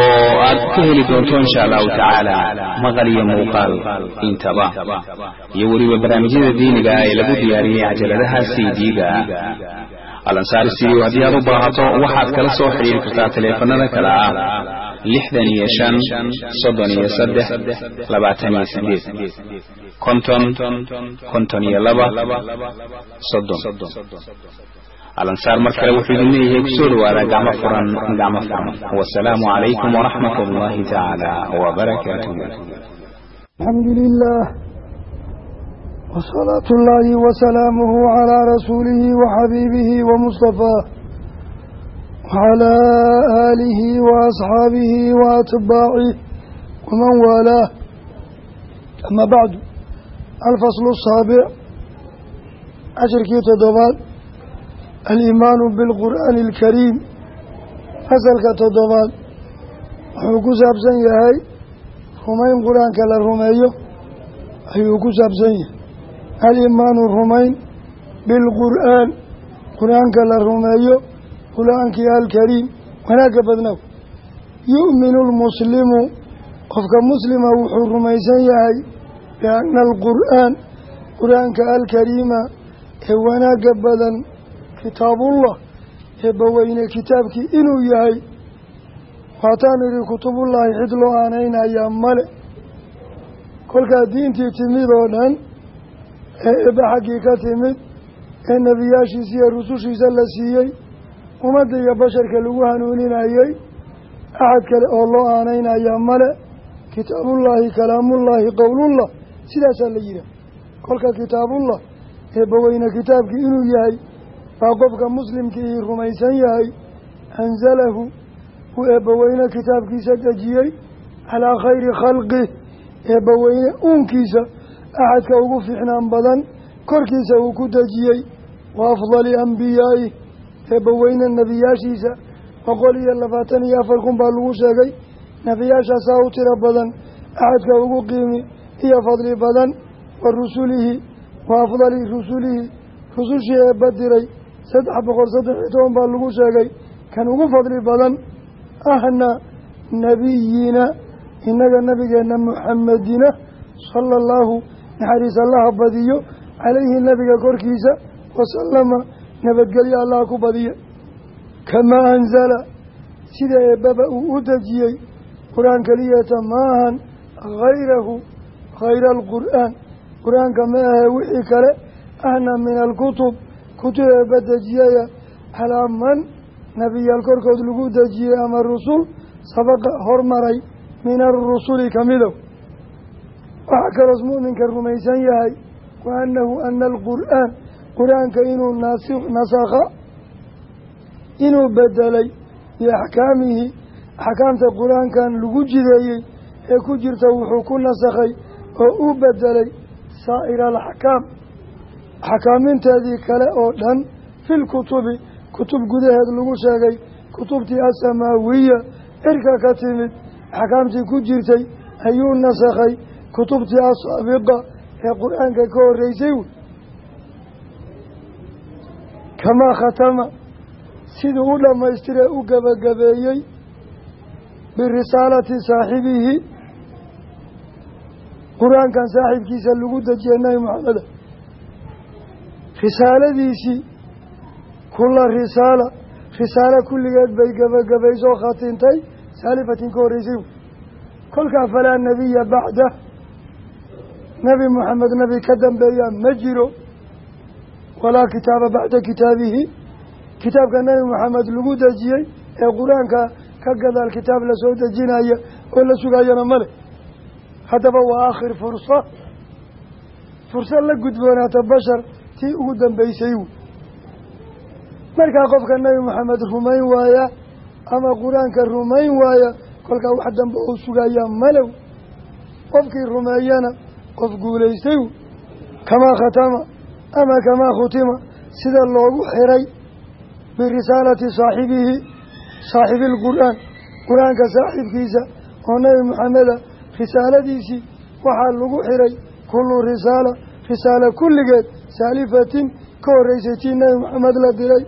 oo aad ka heli doonto insha allahu tacaala maqal iyo muuqaal intaba. Iyo weliba barnaamijyada diiniga ee lagu diyaariyey cajaladaha c d-ga. Alansaar studio haddii aad u baahato waxaad kala soo xidhiiri kartaa taleefanada kale ah lixdan iyo shan soddon iyo saddex labaatan iyo sideed konton konton iyo laba soddon alansaar mar kale wuxuu idin leeyahay ku soo dhawaada gacmo furan gacmo furan wasalaamu calaykum waraxmat ullahi tacaala wabarakaatuh alxamdu lilah wasalaatu ullaahi wasalaamuhu calaa rasuulihi waxabiibihi wamustafaah wacalaa aalihi waasxaabihi waatbaacih waman waalaah ama bacdu alfaslu asaabic cashirkii toddobaad aliimaanu bilqur'aani alkariim fasalka toddobaad wuxuu ku saabsan yahay rumayn qur'aanka la rumeeyo ayuu ku saabsan yahay aliimaanu rumayn bilqur'aan qur'aanka la rumeeyo qur'aankii alkariim wanaagga badnaw yu'minu lmuslimu qofka muslima wuxuu rumaysan yahay bianna alqur'aan qur'aanka alkariima ee wanaagga badan kitaabullah eebbaweyne kitaabkii inuu yahay. Waataan idhi kutubullaahi cid loo aanaynayaa male. Kolkaa diintii timid oo dhan ee eebba xaggii ka timid ee nebiyaashiisa iyo rusushiisa la siiyey ummadda iyo basharka lagu hanuuninayey axad kale oo loo aanaynayaa male kitaabullaahi kalaamullaahi qowlullah sidaasaa la yidhaah kolka kitaabullah eebbaweyne kitaabkii inuu yahay baa qofka muslimkiii rumaysan yahay anzalahu uu eebbaweyne kitaabkiisa dejiyey calaa khayri khalqih eebbaweyne uunkiisa axadka ugu fiicnaan badan korkiisa uu ku dejiyey wa afdali ambiyaa'ih eebbaweyne nebiyaashiisa boqol iyo labaatan iyo afar kun baa lagu sheegay nebiyaashaasaa u tiro badan axadka ugu qiimi iyo fadli badan wa rusulihi wa afdali rusulihi rusushii eebba saddex boqol saddex iyo toban baa lagu sheegay kan ugu fadli badan ahna nebiyina innaga nabigeenna muxamedina sala allahu naxariis allaha badiyo calayhi nebiga korkiisa wasalama nabadgelyo allaha ku badiya kamaa anzala sida eebbaba uu u dejiyey qur'aan keliyata maahan hayrahu hayra alqur'aan. Qur'aanka ma ahe wixii kale ahna min alkutub kutub eebba dejiyaya calaa man nebiyaal korkood lagu dejiyey ama rusul sabaqa hormaray min arusuli ka midow. Waxaa kaloos mu'minka rumaysan yahay wa annahu ana alqur'aan qur'aanka inuu naasi nasakha inuu bedelay biaxkaamihi axkaamta qur'aankan lagu jideeyey ee ku jirta wuxuu ku nasakhay oo u bedelay saa'ira alaxkaam axkaaminteedii kale oo dhan filkutubi kutub gudaheed lagu sheegay kutubtii asamaawiya cirka ka timid axkaamtii ku jirtay ayuu nasakhay kutubtii asaabiqa ee qur'aanka ka horreysay wey kamaa khatama siduu u dhammaystiree u gebagabeeyey birisaalati saaxibihi qur'aankan saaxiibkiisa lagu dejiyay nabi maxameda risaaladiisii kulla risaala risaalo kulligeed bay gebagabaysoo khatintay saalifatin ka horreysay. Kolkaa falaa nebiya bacda. Nebi moxamed nebi ka dambeeya ma jiro. Walaa kitaaba bacda kitaabihi. Kitaabka nebi moxamed lagu dejiyey ee qur'aanka ka gadaal kitaab la soo dejinaya oo la sugayana male haddaba waa aakhir fursa fursad la gudboonaata bashar tii ugu dambeysay wy markaa qofka nebi moxamed rumayn waaya ama qur'aanka rumayn waaya kolkaa wax dambe uu sugayaa malow. Qofkii rumeeyana qof guulaystay kamaa khatama ama kamaa khutima sida loogu xiray birisaalati saaxibihi saaxibi lqur'aan qur'aanka saaxiibkiisa oo nabi maxameda risaaladiisii waxaa lagu xiray kullu risaala risaalo kulligeed saalifatin ka horreysay tii nabi maxamed la diray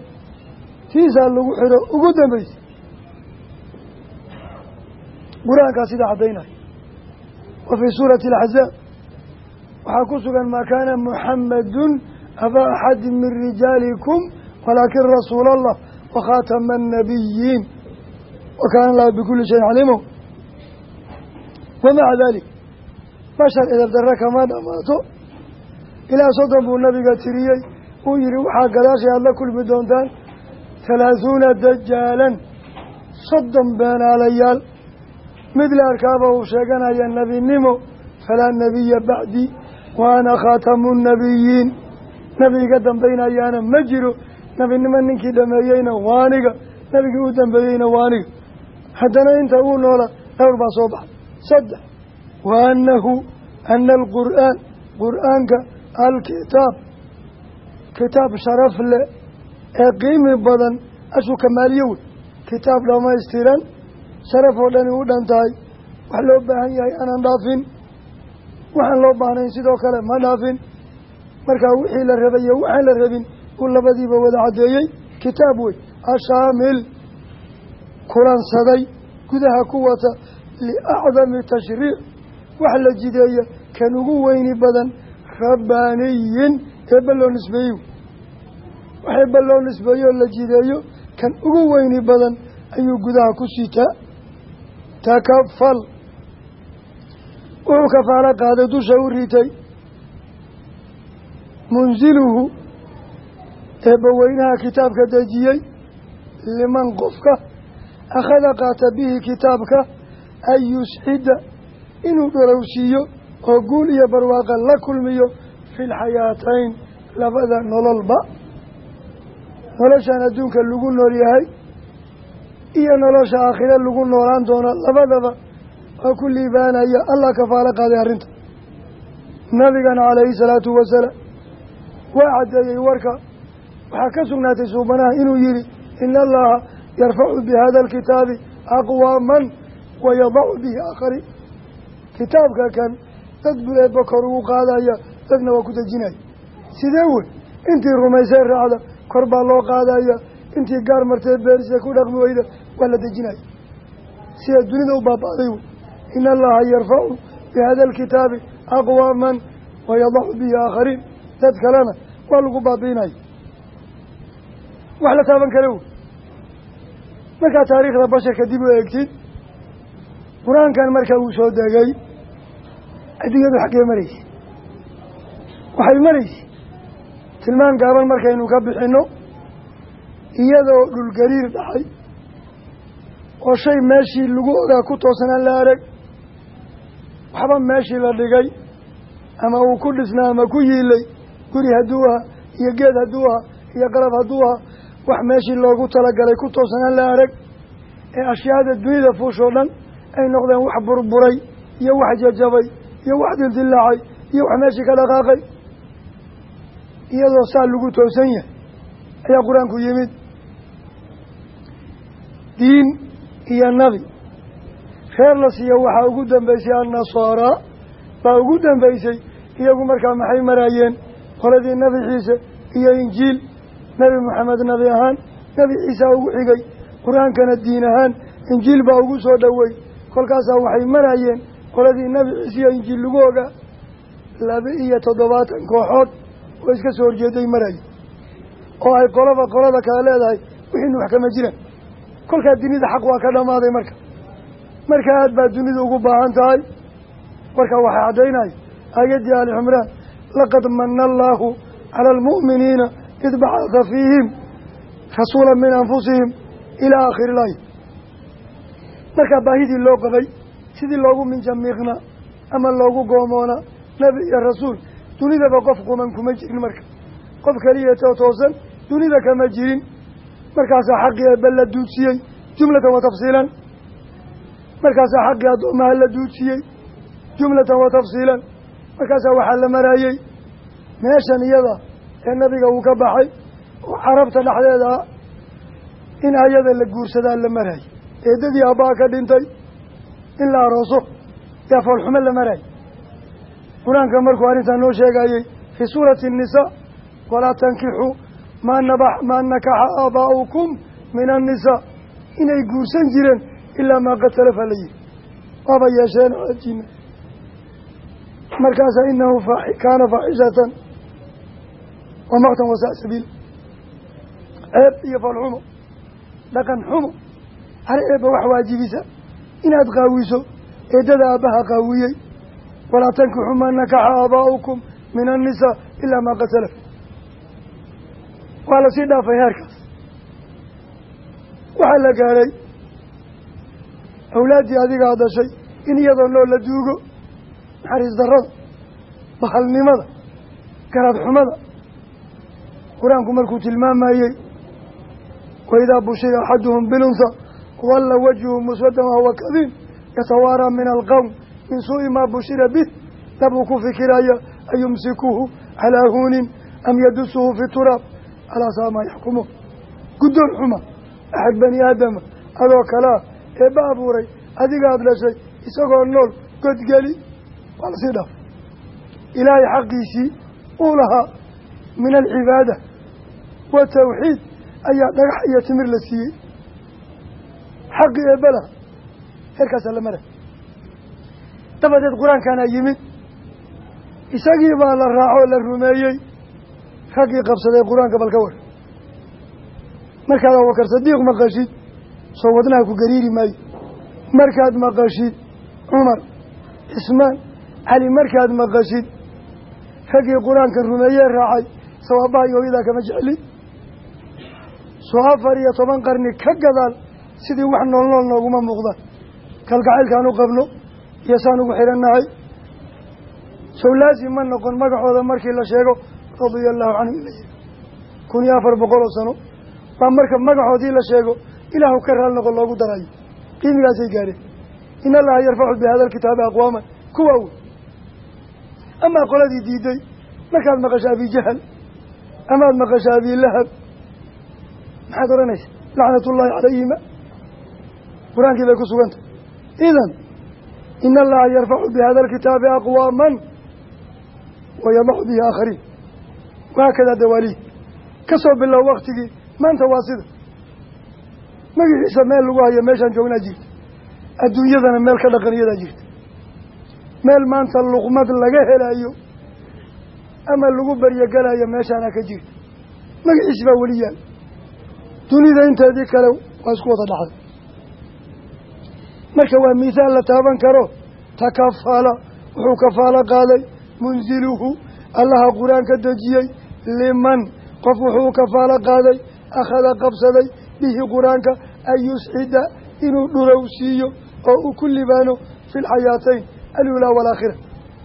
tiisaa lagu xiro ugu dambeysay qur'aankaa sidaa caddaynaya wa fii suurati alaxzaab waxaa ku sugan maa kaana muxamadun abaa axadi min rijaalikum walaakin rasuula allah wakhaatama annabiyiin wa kaana allahu bikulli shayin caliimo wamaca dalik bashar edab darre kama dhamaato ilaa soddon buu nabiga tiriyey. Uu yihi waxaa gadaashay aada la kulmi doontaan? Halaahuuna dajaalan. Soddon beenaalayaal mid la arkaaba uu sheeganaya nebinimo falaa nebiya bacdi wa ana khaatamu nnabiyiin nebi iga dambaynayaana ma jiro nebinimo ninkii dhameeyeyna waaniga nebigii u dambeeyeyna waaniga. Haddana inta uu noola dhowr baa soo baxay. Saddex wa annahu ana alqur'aan qur'aanka alkitaab kitaab sharaf leh ee qiimi badan ashuu kamaaliye wey kitaab dhamaystiran sharaf oo dhani u dhan tahay wax loo baahan yahay aanan dhaafin. Waxaan loo baahnayn sidoo kale ma dhaafin. Markaa wixii la rabay iyo waxaan la rabin uu labadiiba wada caddeeyey. Kitaab wey ashaamil kulansaday gudaha ku wata liacdami tashriic. Wax la jideeya kan ugu weyni badan rabbaaniyin eebba loo nisbeeyo? Wax eebba loo nisbeeyo la jideeyo kan ugu weyni badan ayuu gudaha ku sitaa takafal. Wuxuu kafaalo qaaday dusha u ritay munsiluhu eebbaweynaha kitaabka dejiyey. Liman qofka akhada qaata bihi kitaabka an yuscida inuu dholowsiiyo oo guul iyo barwaaqa la kulmiyo fi lxayaatayn labada nololba. Noloshan adduunka lagu nool yahay iyo nolosha aakhire lagu noolaan doono labadaba waa ku liibaanaya allah kafaalo qaaday arrinta. Nabigana calayhi salaatu wasalaam waa caddeeyey warka. Waxaa ka sugnaatay suubanaha inuu yihi ina allaha yarfacu bi hada alkitaabi aqwaaman wa yadacu bihi aakhariin kitaabka kan dad buu kor ugu qaadaya dadna waa ku dejinaya sidee wey intii rumaysay raacda kor baa loo qaadaya. Intii gaar martee beerise ku dhaqmi weyda waa la dejinaya sida dunida u baaba'day wey ina allaha yarfacu bi hada alkitaabi aqwaaman wa yadacu bihi aakhariin dad kalena waa lagu baabiinaya wax la taaban kale wey markaa taariikhda basharka dib u eegtid qur'aankan marka uu soo degay adduunyadu xaggee maraysa waxay maraysa tilmaan gaaban markaynu ka bixinno iyadoo dhulgariir dhacay oo shay meeshii lagu ogaa ku toosanaan la arag. Waxba meeshii la dhigay ama uu ku dhisnaa ama ku yiilay guri hadduu aha iyo geed hadduu aha iyo qalab hadduu aha wax meeshii loogu talagalay ku toosanaan la arag. Ee ashyaada dunida fuushoo dhan ay noqdeen wax burburay iyo wax jajabay iyo wax dildillaacay iyo wax meeshii ka dhaqaaqay iyadoo saa lagu toosan yahay ayaa qur'aanku yimid. Diin iyo nabi. Reer la siiya waxaa ugu dambeysay annasaaraa baa ugu dambeysay iyagu markaa maxay maraayeen? Qoladii nabi ciise iyo injiil. Nebi moxamed nabi ahaan nebi ciisaa ugu xigay. Qur'aankana diin ahaan injiil baa ugu soo dhowey kolkaasaa waxay maraayeen qoladii nebi ciise iyo injiil lagu ogaa laba iyo toddobaatan kooxood oo iska soo horjeeday maraayeen oo ay qolaba qolada kale leedahay wixiinu wax kama jiraan kolkaa dunida xaq waa ka dhammaaday marka. Marka aad baa dunida ugu baahan tahay warkaa waxaa caddaynaya aayaddii aali cimraan laqad mana allaahu cala almu'miniina id bacatha fiihim rasuula min anfusihim ilaa aakhiri laaya. Markaa baahidii loo qabay sidii loogu minjamiiqna ama loogu goomoona nebi iyo rasuul dunidaba qof quman kuma jirin marka. Qof keliyato toosan dunida kama jirin. Markaasaa xaqii eebbe la duudsiyey jumlatan wa tafsiilan. Markaasaa xaqii addoomaha la duudsiyey jumlatan wa tafsiilan. Markaasaa waxaa la maraayey meeshan iyada ee nabiga uu ka baxay oo carabta dhexdeeda ah in ayada la guursadaa la marayo eedadii abbaa ka dhintay in la arooso yaa foolxumo la marayo qur'aanka markuu arrintaa noo sheegayey fii suurati annisaa walaa tankixuu maa naba maa nakaxa aabaa'ukum min annisaa. Inay guursan jireen ilaa maa qad talafa la yihi waaba yeesheen xajina markaasa inahu kaana faaxishatan wa maqtan wasaa sabiil. Ceeb iyo falxumo dhaqan xumo hal eebba wax waajibisa inaad qaawiso eedada aabbaha qaawiyey walaa tankixu maa nakaxa aabaa'ukum min annisaa ilaa maa qad salaf waa la sii dhaafay heerkaas. Waxaa la gaadhay awlaaddii adigaa dhashay in iyadoo nool la duugo naxariis darrada bahalnimada garaad xumada qur'aanku markuu tilmaamayey waidaa bushira axaduhum bilunsa walla wajhu muswadan wahuwa kadiim yatawaaraa min alqowm min suu'i maa bushira bih dabuu ku fikiraya ayumsikuhu calaa huunin am yadusuhu fi turaab alaa saa maa yaxkumuun guddoon xuma axad bani aadama adoo kalea eebba abuuray adigaad dhashay isagoo nool godgeli waa la sii dhaaf ilaahay xaqiisii uu lahaa min alcibaada wa tawxiid ayaa dhagax iyo timir la siiyey xaqii eebbalah heerkaasaa la maray dabadeed qur'aankanaa yimid. Isagii baa la raacoo la rumeeyey. Raggii qabsaday qur'aanka bal ka war. Markaad abubakar sadiiq maqashid soo wadnaha ku gariiri maayo markaad maqashid cumar cismaan cali markaad maqashid raggii qur'aanka rumeeyee raacay sawaabaha iyo hooyadaa kama jecli soo afar iyo toban qarni ka gadaal sidii wax nool nool nooguma muuqdaan kalgacaylkaan u qabno iyo saan ugu xidhannahay. Sow laasim ma noqon magacooda markii la sheego radia allahu canhu ila yihi kun iyo afar boqol oo sano. Baa marka magacoodii la sheego ilaahu ka raal noqon loogu darayo qiimigaasay gaadheen in allaha yarfacu bi hada alkitaabi aqwaaman. Kuwa wey amaa qoladii diiday markaad maqasho abijahal amaad maqasho abilahab maxaad odhanaysa lacnatullaahi calayhima qur'aankii bay ku sugantah idan ina allaha yarfacu bi hada alkitaabi aqwaaman wayadaxu bihi aakhariin wahaakadaa dawaalihi ka soo bilow waktigii maanta waa sida. Magaciisa meel lagu hayo meeshaan joognaa jirta adduunyadana meel ka dhaqan iyadaa jirta meel maanta luqmad laga helayo ama lagu baryogelayo meeshaana ka jirta magaciisi baa weli yaal. Dunida inteedii kale waa isku wada dhacday marka waa mithaal la taaban karo takafala wuxuu kafaalo qaaday munziluhu allaha qur'aan ka dejiyey liman qof wuxuu kafaalo qaaday akhada qabsaday bihi qur'aanka an yuscida inuu dhulow siiyo oo uu ku libaano fi lxayaatayn alulaa waalaakhira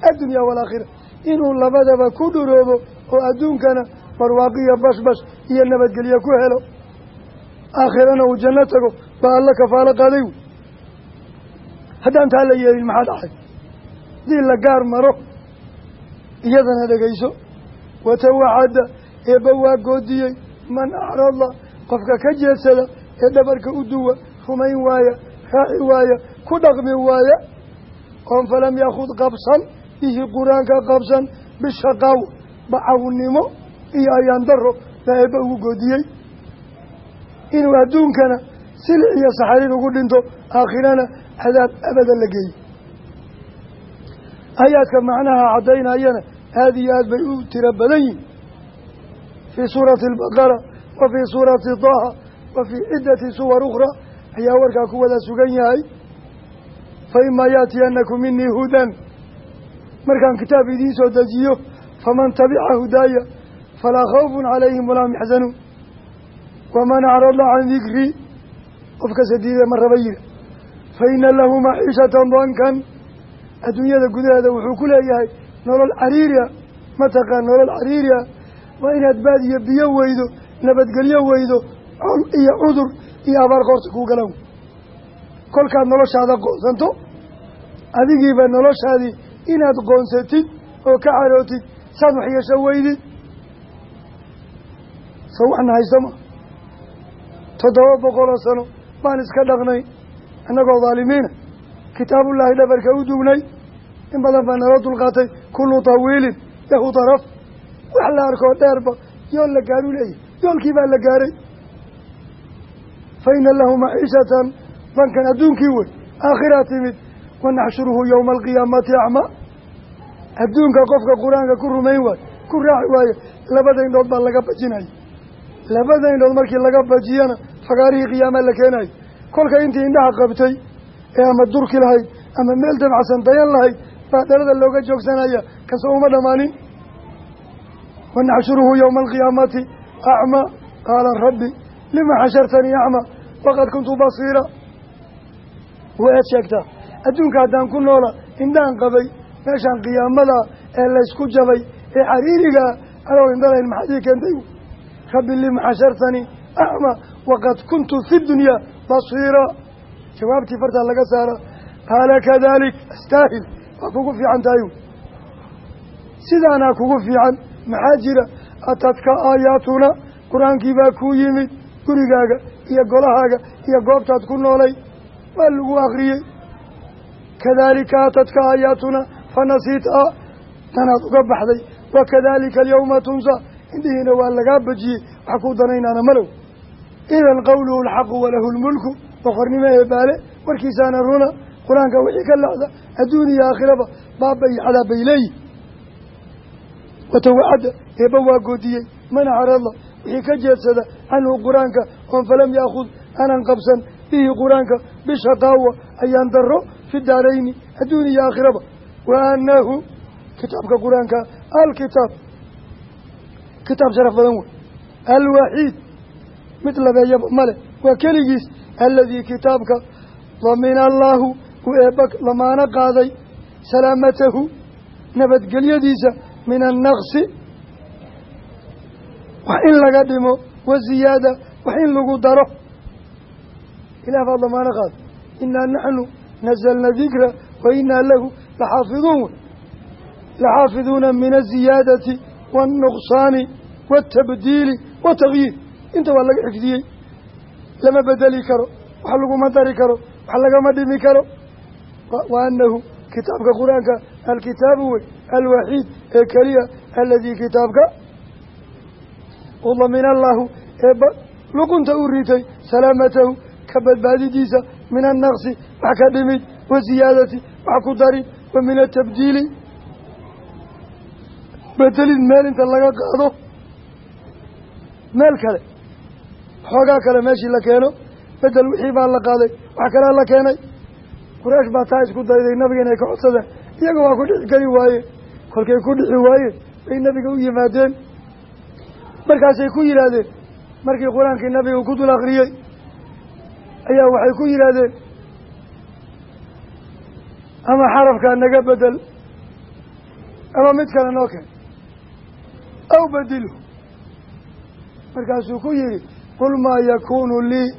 addunyaa waalaakhira inuu labadaba ku dhuroobo oo adduunkana barwaaqiya bashbash iyo nabadgelyo ku helo aakhirana uu janno tago baa alla kafaalo qaaday haddaan taa la yeelin maxaa dhacay? Dii la gaar maro iyadana dhegayso. Watawacada eebba waa goodiyey. Man acrada qofka ka jeedsada ee dhabarka u duwa rumayn waaya raaci waaya ku dhaqmi waaya oon falam yaakhud qabsan bihi qur'aanka qabsan bishaqaaw bacawnimo iyo ayaan daro baa eebba ugu goodiyey. Inuu adduunkana silic iyo saxariir ugu dhinto aakhirana cadaab abada la geeyo aayaadka macnaha caddaynayana aada iyo aad bay u tiro badan yihiin fii suurati albaqara wa fii suurati taaha wa fii ciddati suwar ukhraa ayaa warkaa ku wada sugan yahay. Fa imaa yaatiyanakum minii hudan. Markaan kitaab idiin soo dejiyo faman tabica hudaaya falaa khawfun calayhim walaa hum yaxzanuun waman acrada can dikrii qofkase diida ma raba yira fa ina lahu maciishatan dankan adduunyada gudaheeda wuxuu ku leeyahay nolol cariiriya mataqaan nolol cariiriya waa inaad baad iyo biyo weydo nabadgelyo weydo col iyo cudur iyo abaar qoorta kuu galan kolkaad noloshaada qoonsanto adigiiba noloshaadii inaad qoonsatid oo ka carootid saad wax yeesho weydid soo waxna haysama toddoba boqoloo sano baan iska dhaqnay annagoo dhaalimiina kitaabullaahi dhabarka u dugnay. In badan baa naloo dulqaatay kullu tawiilin lahu daraf. Wax la arkoo dheerba yool la gaaru leeyahy yoolkii baa la gaaray. Fa ina lahu maciishatan bankan adduunkii wey aakhiraa timid. Wanaxshuruhu yowma alqiyaamati acmaa adduunka qofka qur'aanka ku rumayn waayo ku raaci waayo labada indhood baa laga bajinaya labada indhood markii laga bajiyana fagaarihii qiyaamaa la keenayo kolka intii indhaha qabtay ee ama durki lahayd ama meel dabacsan dayan lahayd baa dhalada looga joogsanaya ka soo uma dhammaanin wanaxshuruhu yowma alqiyaamati acmaa qaala rabbi lima xashartanii acmaa waqad kuntu basiira. Waaad sheegtaa adduunka haddaan ku noola indhaan qabay meeshaan qiyaamada ee laysku jabay ee xariirigaa anoo indhalayn maxaad ii keentay? Rabbi lima xashartanii acmaa waqad kuntu fi dunyaa basiira jawaabtii fartaa laga saara qaala kadalik astaahil waa kugu fiican tahay sidaanaa kugu fiican maxaa jira atadka aayaatuna qur'aankii baa kuu yimid gurigaaga iyo golahaaga iyo goobtaad ku noolay waa lagu akriyey kadaalika atadka aayaatuna fanasiita tanaad uga baxday wakadalika alyawma tunsa indhihiina waa lagaa bajiyey wax kuu danaynaana malow idan qowluhu alxaqu walahu lmulku boqornimo ee baale warkiisaana runa qur'aanka wixii ka lexda adduun iyo aakhiraba baaba iyo cadaab bay leeyihiin watawacadda eebba waa goodiyey man acrada wixii ka jeedsada canhu qur'aanka oon falam yaakhud aanan qabsan bihi qur'aanka bishaqaawa ayaan daro fi daarayni adduun iyo aakhiraba wa annahu kitaabka qur'aanka alkitaab kitaab sharaf badan wey alwaxiid mid labeeyaba male. Waa keligiis aladii kitaabka damina allaahu uu eebba lamaano qaaday salaamatahu nabadgelyadiisa min annaqsi wax in laga dhimo wa ziyaada wax in lagu daro. Ilaah baa damaano qaaday. Inaa naxnu nazalna dikra wa inaa lahu laxaafiduun. Laxaafiduuna min aziyaadati waannuqsaani waatabdiili watagyiir inta waa laga xifdiyey lama bedeli karo wax laguma dari karo wax lagama dhimi karo. Wa anahu kitaabka qur'aanka alkitaabu wey alwaxiid ee keliya aladii kitaabka udamina allaahu ee luqunta u ritay salaamatahu ka badbaadidiisa min annaqsi wax ka dhimid wa ziyaadati wax ku darin wa min atabdiili. Bedelid meel inta laga qaado. Meel kale xoogaa kale meeshii la keeno bedel wixii baa la qaaday wax kalea la keenay. Quraysh baa taa isku dayday nabiga inay ka codsadeen iyaga waa ku dhici kari waayeen kolkay ku dhici waayeen bay nabiga u yimaadeen. Markaasay ku yidhaahdeen markii qur'aankii nabiga ku dul akriyey ayaa waxay ku yidhaahdeen ama xarafkaa naga bedel ama mid kale noo keen aw bedilhu. Markaasuu ku yihi qul maa yakuunu lii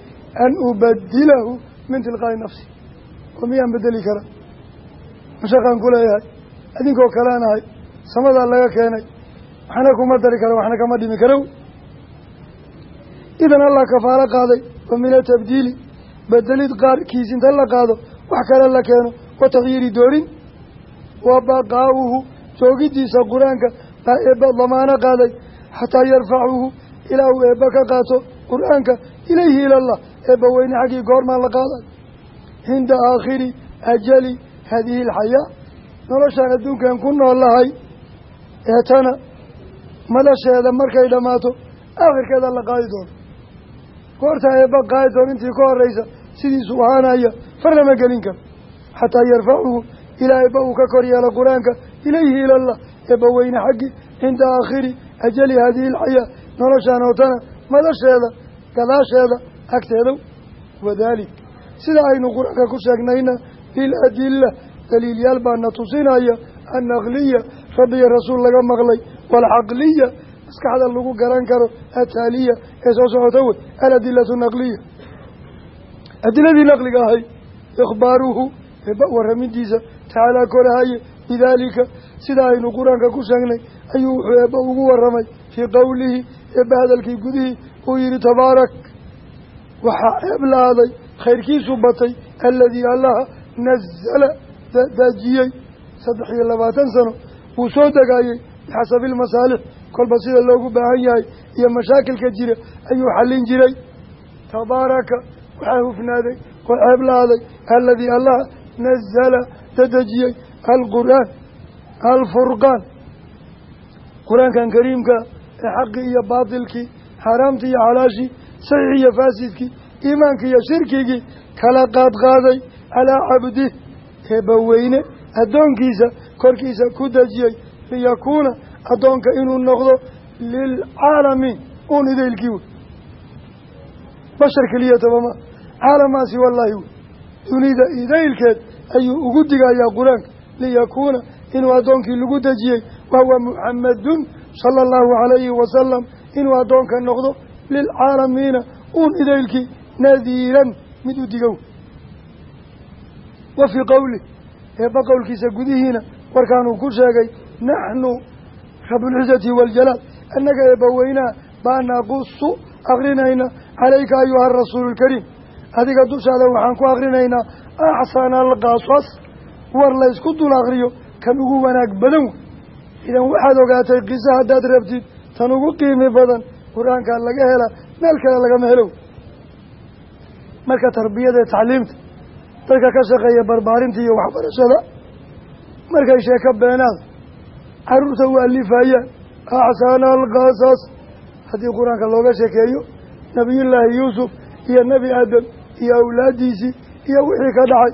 an ubadilahu min tilqaa'i nafsi oo miyaan bedeli kara mashaqaan ku leeyahay adinkoo kaleanahay samadaa laga keenay waxna kuma dari karo waxna kama dhimi karo idan allah kafaalo qaaday wa min atabdiili bedelid qaarkiis inta la qaado wax kale la keeno wa takyiiri doorin wa baqaa'uhu joogidiisa qur'aanka baa eebba damaano qaaday xataa yarfacuhu ilaa uu eebba ka qaato qur'aanka ilayhi ilallah eebba weyne xaggii goormaa la qaaday. Cinda aakhiri ajali haadihi alxayaa noloshaan adduunkan ku noolahay ee tana madasheeda markay dhammaato aakhirkeeda la qaadi doono. Goortaa eebba qaadi doon intii ka horeysa sidiisuu ahaanaya far lama gelin karo. Xataa yarfacuhu ilaa eebba uu ka kor yeelo qur'aanka ilayhi ilallah eebba weyne xaggi cinda aakhiri ajali haadihi alxayaa noloshaan oo madasheeda gadaasheeda agteedow wadaalik sida aynu qur'aanka ku sheegnayna liladilla daliilyaal baana tusinaya annaqliya rabbiya rasuul laga maqlay waalcaqliya maskaxda lagu garan karo ataaliya ee soo socota wey aladilatu naqliya. Adiladii naqliga ahay ikhbaaruhu eeba warramidiisa tacaalaa korahaye bidaalika sida aynu qur'aanka ku sheegnay ayuu wuxuu eebba ugu warramay fii qowlihi eebba hadalkii gudihii uu yihi tabaarak. Waxaa ceeblaaday khayrkiisu batay aladii allaha nazala daajiyey. Saddex iyo labaatan sano wuu soo degaayey bixasabi ilmasaalix kolba sida loogu baahan yahay iyo mashaakilka jira ayuu xallin jiray. Tabaaraka waxaa hufnaaday oo ceeblaaday aladii allaha nazala dadejiyey alqur'aan alfurqaan. Qur'aankan kariimka ee xaqii iyo baatilkii xaaraamtii iyo xalaashii saxiix iyo faasidkii iimaankii iyo shirkigii kala qaadqaaday calaa cabdih eebbaweyne addoonkiisa korkiisa ku dejiyey liyakuuna addoonka inuu noqdo lilcaalamiin uun idaylkii wey. Bashar keliya tabama caalamaasi wallaahi wey. Dunida idaylkeed ayuu ugu digayaa qur'aanka liyakuuna inuu addoonkii lagu dejiyey wahuwa muxamadun sala allahu calayhi wasalam inuu addoonka noqdo lilcaalamiina uun idaylkii nadiiran mid u digow. Wa fii qowlih eebba qowlkiisa gudihiina warkaanuu ku sheegay naxnu rabulcizati waaljalaal annaga eebbaweynaha baa naqusu akrinayna calayka ayuha arasuulu alkariim adiga dushaada waxaan ku akrinaynaa axsana alqasas war laysku dul akriyo kan ugu wanaag badan. wey idan waxaad ogaatay qiso haddaad rabtid tan ugu qiimi badan qur'aankaa laga helaa meel kale lagama helow. Marka tarbiyada ee tacliimta dadka ka shaqeeya barbaarinta iyo waxbarashada markay sheeko beenaada carruurta u alifayaan axsana alqasas. Haddii qur'aanka looga sheekeeyo nabiyullaahi yuusuf iyo nebi aadam iyo awlaaddiisii iyo wixii ka dhacay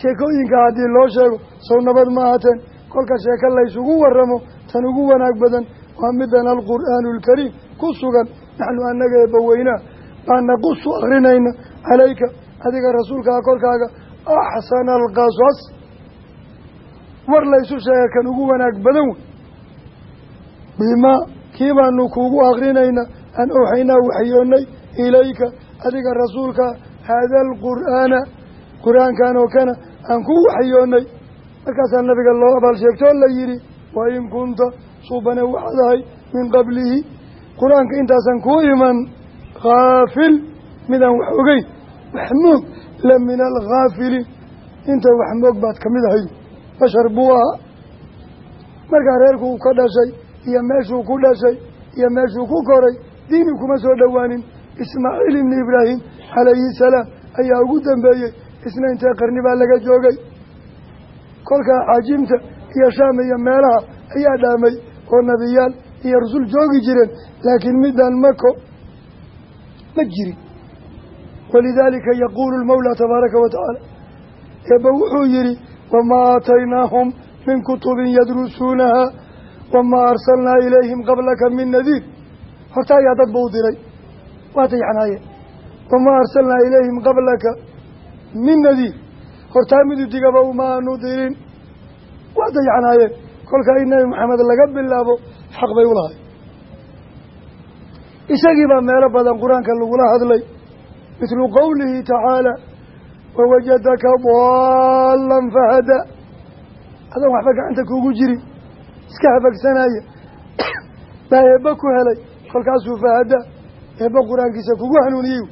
sheekooyinka haddii loo sheego sow nabad ma ahateen kolka sheeko laysugu waramo tan ugu wanaag badan waa midan alqur'aanu alkariim ku sugan naxnu annaga eebbaweynaa baa naqusu akrinayna calayka adiga rasuulkaa korkaaga axsana alqasas. War laysu sheega kan ugu wanaag badan wey. Bimaa kii baanu kuugu akrinayna an awxaynaa waxyoonnay ilayka adiga rasuulka haada alqur'aana qur'aankan oo kana aan ku waxyoonnay markaasaa nabiga loo abaal sheegtoo la yidhi wa in kunta suubane waxaad ahay min qablihi. Qur'aanka intaasan kuu iman haafil midaan wax ogeyn. Wax moog la min alghaafiliin inta wax moog baad ka mid ahay bashar buu ahaa. Markaa reerku uu ka dhashay iyo meeshuu ku dhashay iyo meeshuu ku koray diini kuma soo dhowaanin. Ismaaciil ibni ibraahim calayhi salaam ayaa ugu dambeeyey. Isna intee qarni baa laga joogay kolkaa xaajimta iyo shaam iyo meelaha ayaa dhaamay oo nebiyaal iyo rasul joogi jireen laakiin midaan mako ma jirin. Walidaalika yaquulu lmawlaa tabaaraka wa tacaala eebba wuxuu yidhi wamaa aataynaahum min kutubin yadrusuunaha wamaa arsalnaa ilayhim qablaka min nadiir. Horta ayaa dadba u diray. Waa dayacnaayeen wamaa arsalnaa ilayhim qablaka min nadiir hortaa digaba umaanu dirin. Waa dayacnaayeen kolkaa in nebi maxamed laga bilaabo xaq bay u lahay isagii baa meelo badan qur'aanka lagula hadlay. Mithlu qowlihi tacaala wawajadaka daalan fahada. Adan waxba gacanta kuugu jirin iska habagsanaya baa eebba ku helay. Kolkaasuu fahada. Eebba qur'aankiisa kugu hanuuniyey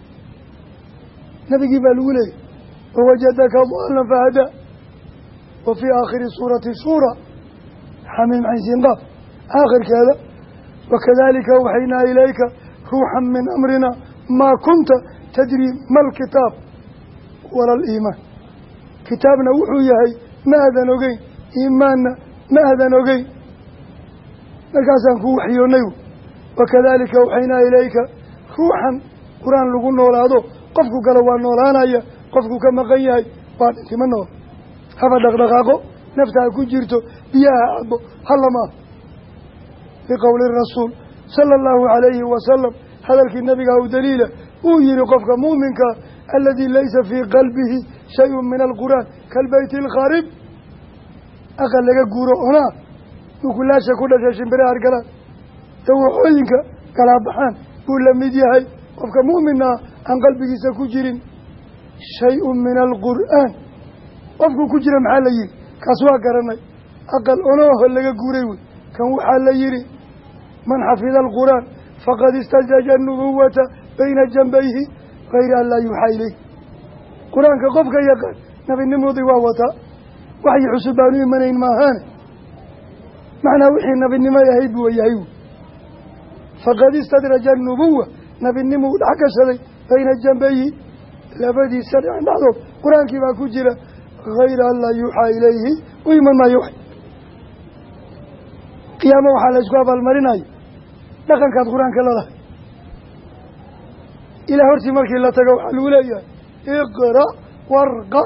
nabigii baa lagu leeyay wawajadaka daalan fahada wa fii aakhiri suurati shuura xamiim caynsiinqaaf aakhirkeeda wakadalika awxaynaa ilayka ruuxan min amrina maa kunta tadri ma alkitaab wala aliimaan kitaabna wuxuu yahay ma aadan ogeyn iimaanna ma aadan ogeyn markaasaan kuu waxyoonnay wakadalika awxaynaa ilayka ruuxan qur'aan lagu noolaado qofku kale waa noolaanaya qofku ka maqan yahay waa dhintima nool haba dhaqdhaqaaqo naftaa ku jirto biyaha cabo hallama ah biqowli rasuul sala allahu calayhi wasalam hadalkii nabiga u daliila uu yihi qofka muuminkaa aladii laysa fii qalbihi shayun min alqur'aan kalbeyti alkharib aqal laga guuro onaa mukulaasha ku dhashay shimbire hargalaan dawacooyinka galaabaxaan buu la mid yahay qofka muuminaa aan qalbigiisa ku jirin shay-un min alqur'aan qofkuu ku jira maxaa la yihi kaas waa garanay aqal onooho laga guuray wey kan waxaa la yidhi man xafida alqur'aan faqad istajaja nubuwata bayna janbayhi kayra an laa yuuxaa ileyh qur'aanka qofka yaqaan nabinimadii waa wataa waxyi cusub baanu imanayn maahaane macnaa wixii nabinimo ahayd wy faqad istadraja nubuwa nabinimuu dhex bayna janbayhi labadiisa dhinac dhexdood qur'aankii baa ku jira hayra an laa yuuxaa ilayhi u iman maayo wax qiyaamo waxaa la ysku abaalmarinayo. Dhaqankaad qur'aanka leedahay ilaa hortii markii la tago waxaa lagu leeyahay iqra warqa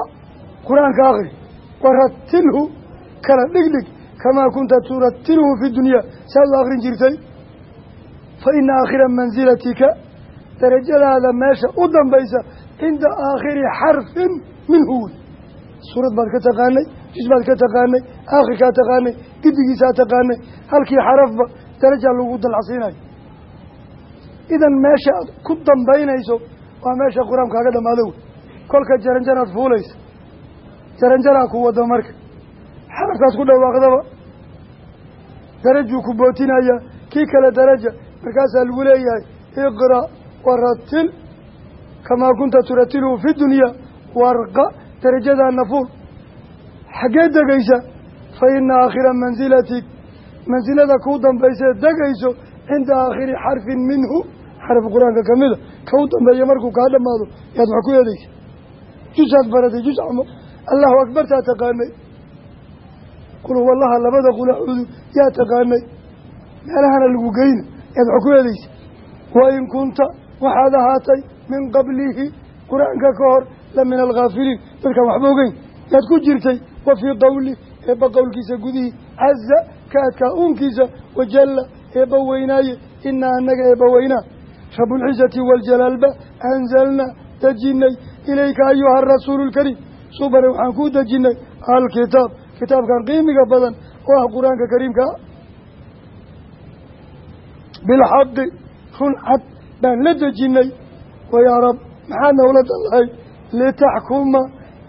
qur'aanka akri waratilhu kala dhigdhig kamaa kunta turatilhu fi dunyaa saad u akrin jirtay? Fa ina aakhira mansilatika darajadaada meesha u dambaysa cinda aakhiri xarfin minhu wey suurad baad ka taqaanay jis baad ka taqaanay aakhirkaa taqaanay gidigiisaa taqaanay halkii xarafba daraja lagu dalacsiinayo idan meesha aad ku dambaynayso waa meesha qur'aankaaga dhamaado wey kolka jaranjaraad fuulaysa jaranjaraa ku wado marka xarafkaas ku dhawaaqdaba darajuu ku bootinaya kii kale daraja markaasaa lagu leeyahay iqra' waratil kamaa kunta turatilhu fi dunyaa warqa darajadaa nafuul xaggee degaysa fa ina aakhira mansilatik mansilada kuu dambaysee degayso cinda aakhiri xarfin minhu xaraf qur'aanka kamida ka u dambeeya markuu kaa dhamaado yaad wax ku eedaysa jusaad baratay jus camo allahu akbartaa taqaanay qul huwa allaha labada qulacuudu yaa taqaanay meelahana lagu geyna yaad wax ku eedaysa wain kunta waxaad ahaatay min qablihi qur'aanka ka hor la min alghaafiliin dadkaan waxba ogeyn yaad ku jirtay wa fii qowli eebba qowlkiisa gudihii caza ka adkaa uunkiisa wajalla eebba weynaaye inaa annaga eebba weynaa. Rabulcizati waaljalaal anzalnaa dejinay ilayka ayuha arasuulu lkariim subane waxaan kuu dejinay alkitaab kitaabkan qiimiga badan oo ah qur'aanka kariimka. Ah bilxaqi run baan la dejinay wayaa rab maxaad nowla dallahay litaxkuma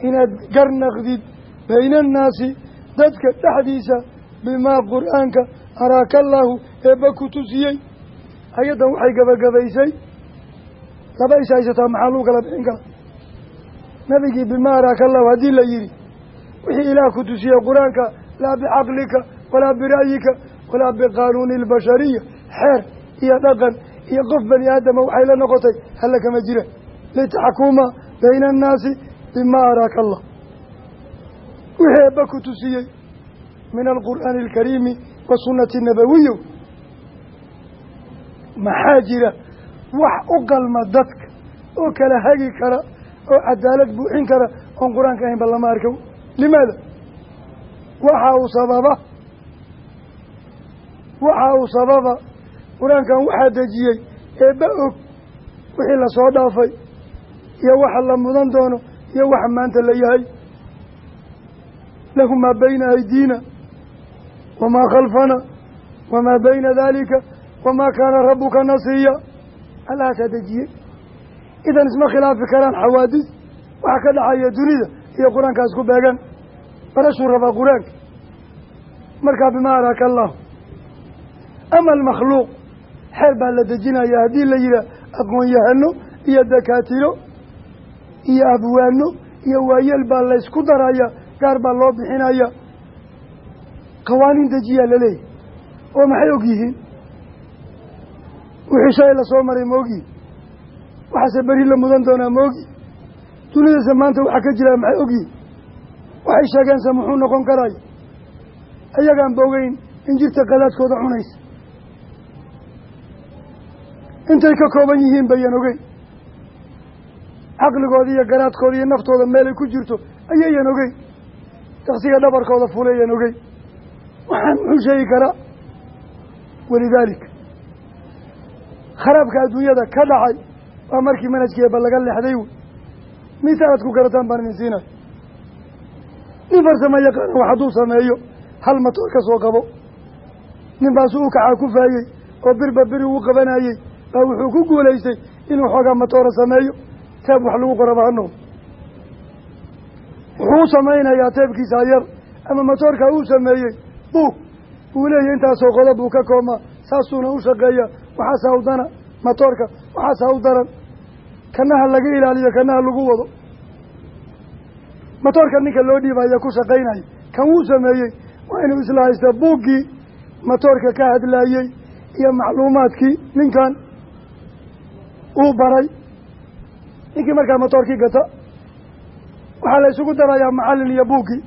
inaad garnaqdid bayna annaasi dadka dhexdiisa bimaa qur'aanka araaka allaahu eebba ku tusiyey. Ayaddan waxay gabagabaysay. Laba is haysataa maxaa lagu kala bixin kara nabigii bimaa araaka allahu haddii la yidhi wixii ilaah ku tusiyey qur'aanka laa bicaqlika walaa bira'yika walaa biqaanuuni albashariya xeer iyo dhaqan iyo qof bani aadama waxay la noqotay halla kama jira. Litaxkuma bayna annaasi bimaa araaka allah. Wixii eebba ku tusiyey min alqur'aani alkariimi wa sunnati nabawiya maxaa jira wax u qalma dadka oo kala hagi kara oo cadaalad buuxin kara oon qur'aanka ahayn ba lama arka limaada? Waxa uu sababa? Waxa uu sababa qur'aankan waxaa dejiyey eebba og wixii la soo dhaafay iyo waxa la mudan doono iyo waxa maanta la yahay. Lahu maa bayna aydiina wamaa khalfana wamaa bayna daalika wamaa kaana rabbuka nasiya. Allahaasaa dejiyey. Idan isma khilaafi karaan xawaadis waxa ka dhacaya dunida iyo qur'aankaas ku beegan. Barashuu rabaa qur'aanka. Markaa bimaa araaka allahu ama almakhluuq xeer baa la dejinaya haddii la yihaah aqoon-yahano iyo dakaatiro iyo abwaano iyo waayeel baa laysku daraya gaar baa loo bixinaya. Qawaaniin dejiyaa laleeyahy oo maxay og yihiin? Wixii shalay la soo maray ma ogyihiin waxaase beri la mudan doonaa ma ogyihiin dunidasa maanta waxaa ka jiraa maxay ogyihiin waxay sheegeense muxuu noqon karaya ayagaan ba ogeyn in jirta qadaadkooda cunaysa intay ka kooban yihiin bayan ogeyn caqligooda iyo garaadkooda iyo naftooda meelay ku jirto ayayan ogeyn shaksiga dhabarkooda fuleyan ogeyn waxaan muxuu sheegi karaa walidaalika kharaabka adduunyada ka dhacay waa markii manhajkeeba laga leexday wey misaal aad ku garataan baan idin siinay. Nin farsamo yaqaana wax hadduu sameeyo hal matoor ka soo qabo nin baasu u kacaa ku faayey oo birba biri uu qabanayey baa wuxuu ku guulaystay inuu xoogaa matoora sameeyo teeb wax lagu qoraba ha noqdo wuxuu samaynayaa teebkiisa yar ama matoorkaa uu sameeyey buug buu leeyahy intaasoo qodob buu ka koobmaa saasuuna u shaqeeya waxaasaa u dana matoorka waxaasaa u daran kanaha laga ilaaliyo kanaha lagu wado. Matoorka ninka loo dhiibaya ku shaqaynaya kan wuu sameeyey waa inuu isla haysta buuggii matoorka ka hadlaayey iyo macluumaadkii ninkan uu baray. Ninkii markaa matoorkii gata waxaa la isugu darayaa macallin iyo buuggii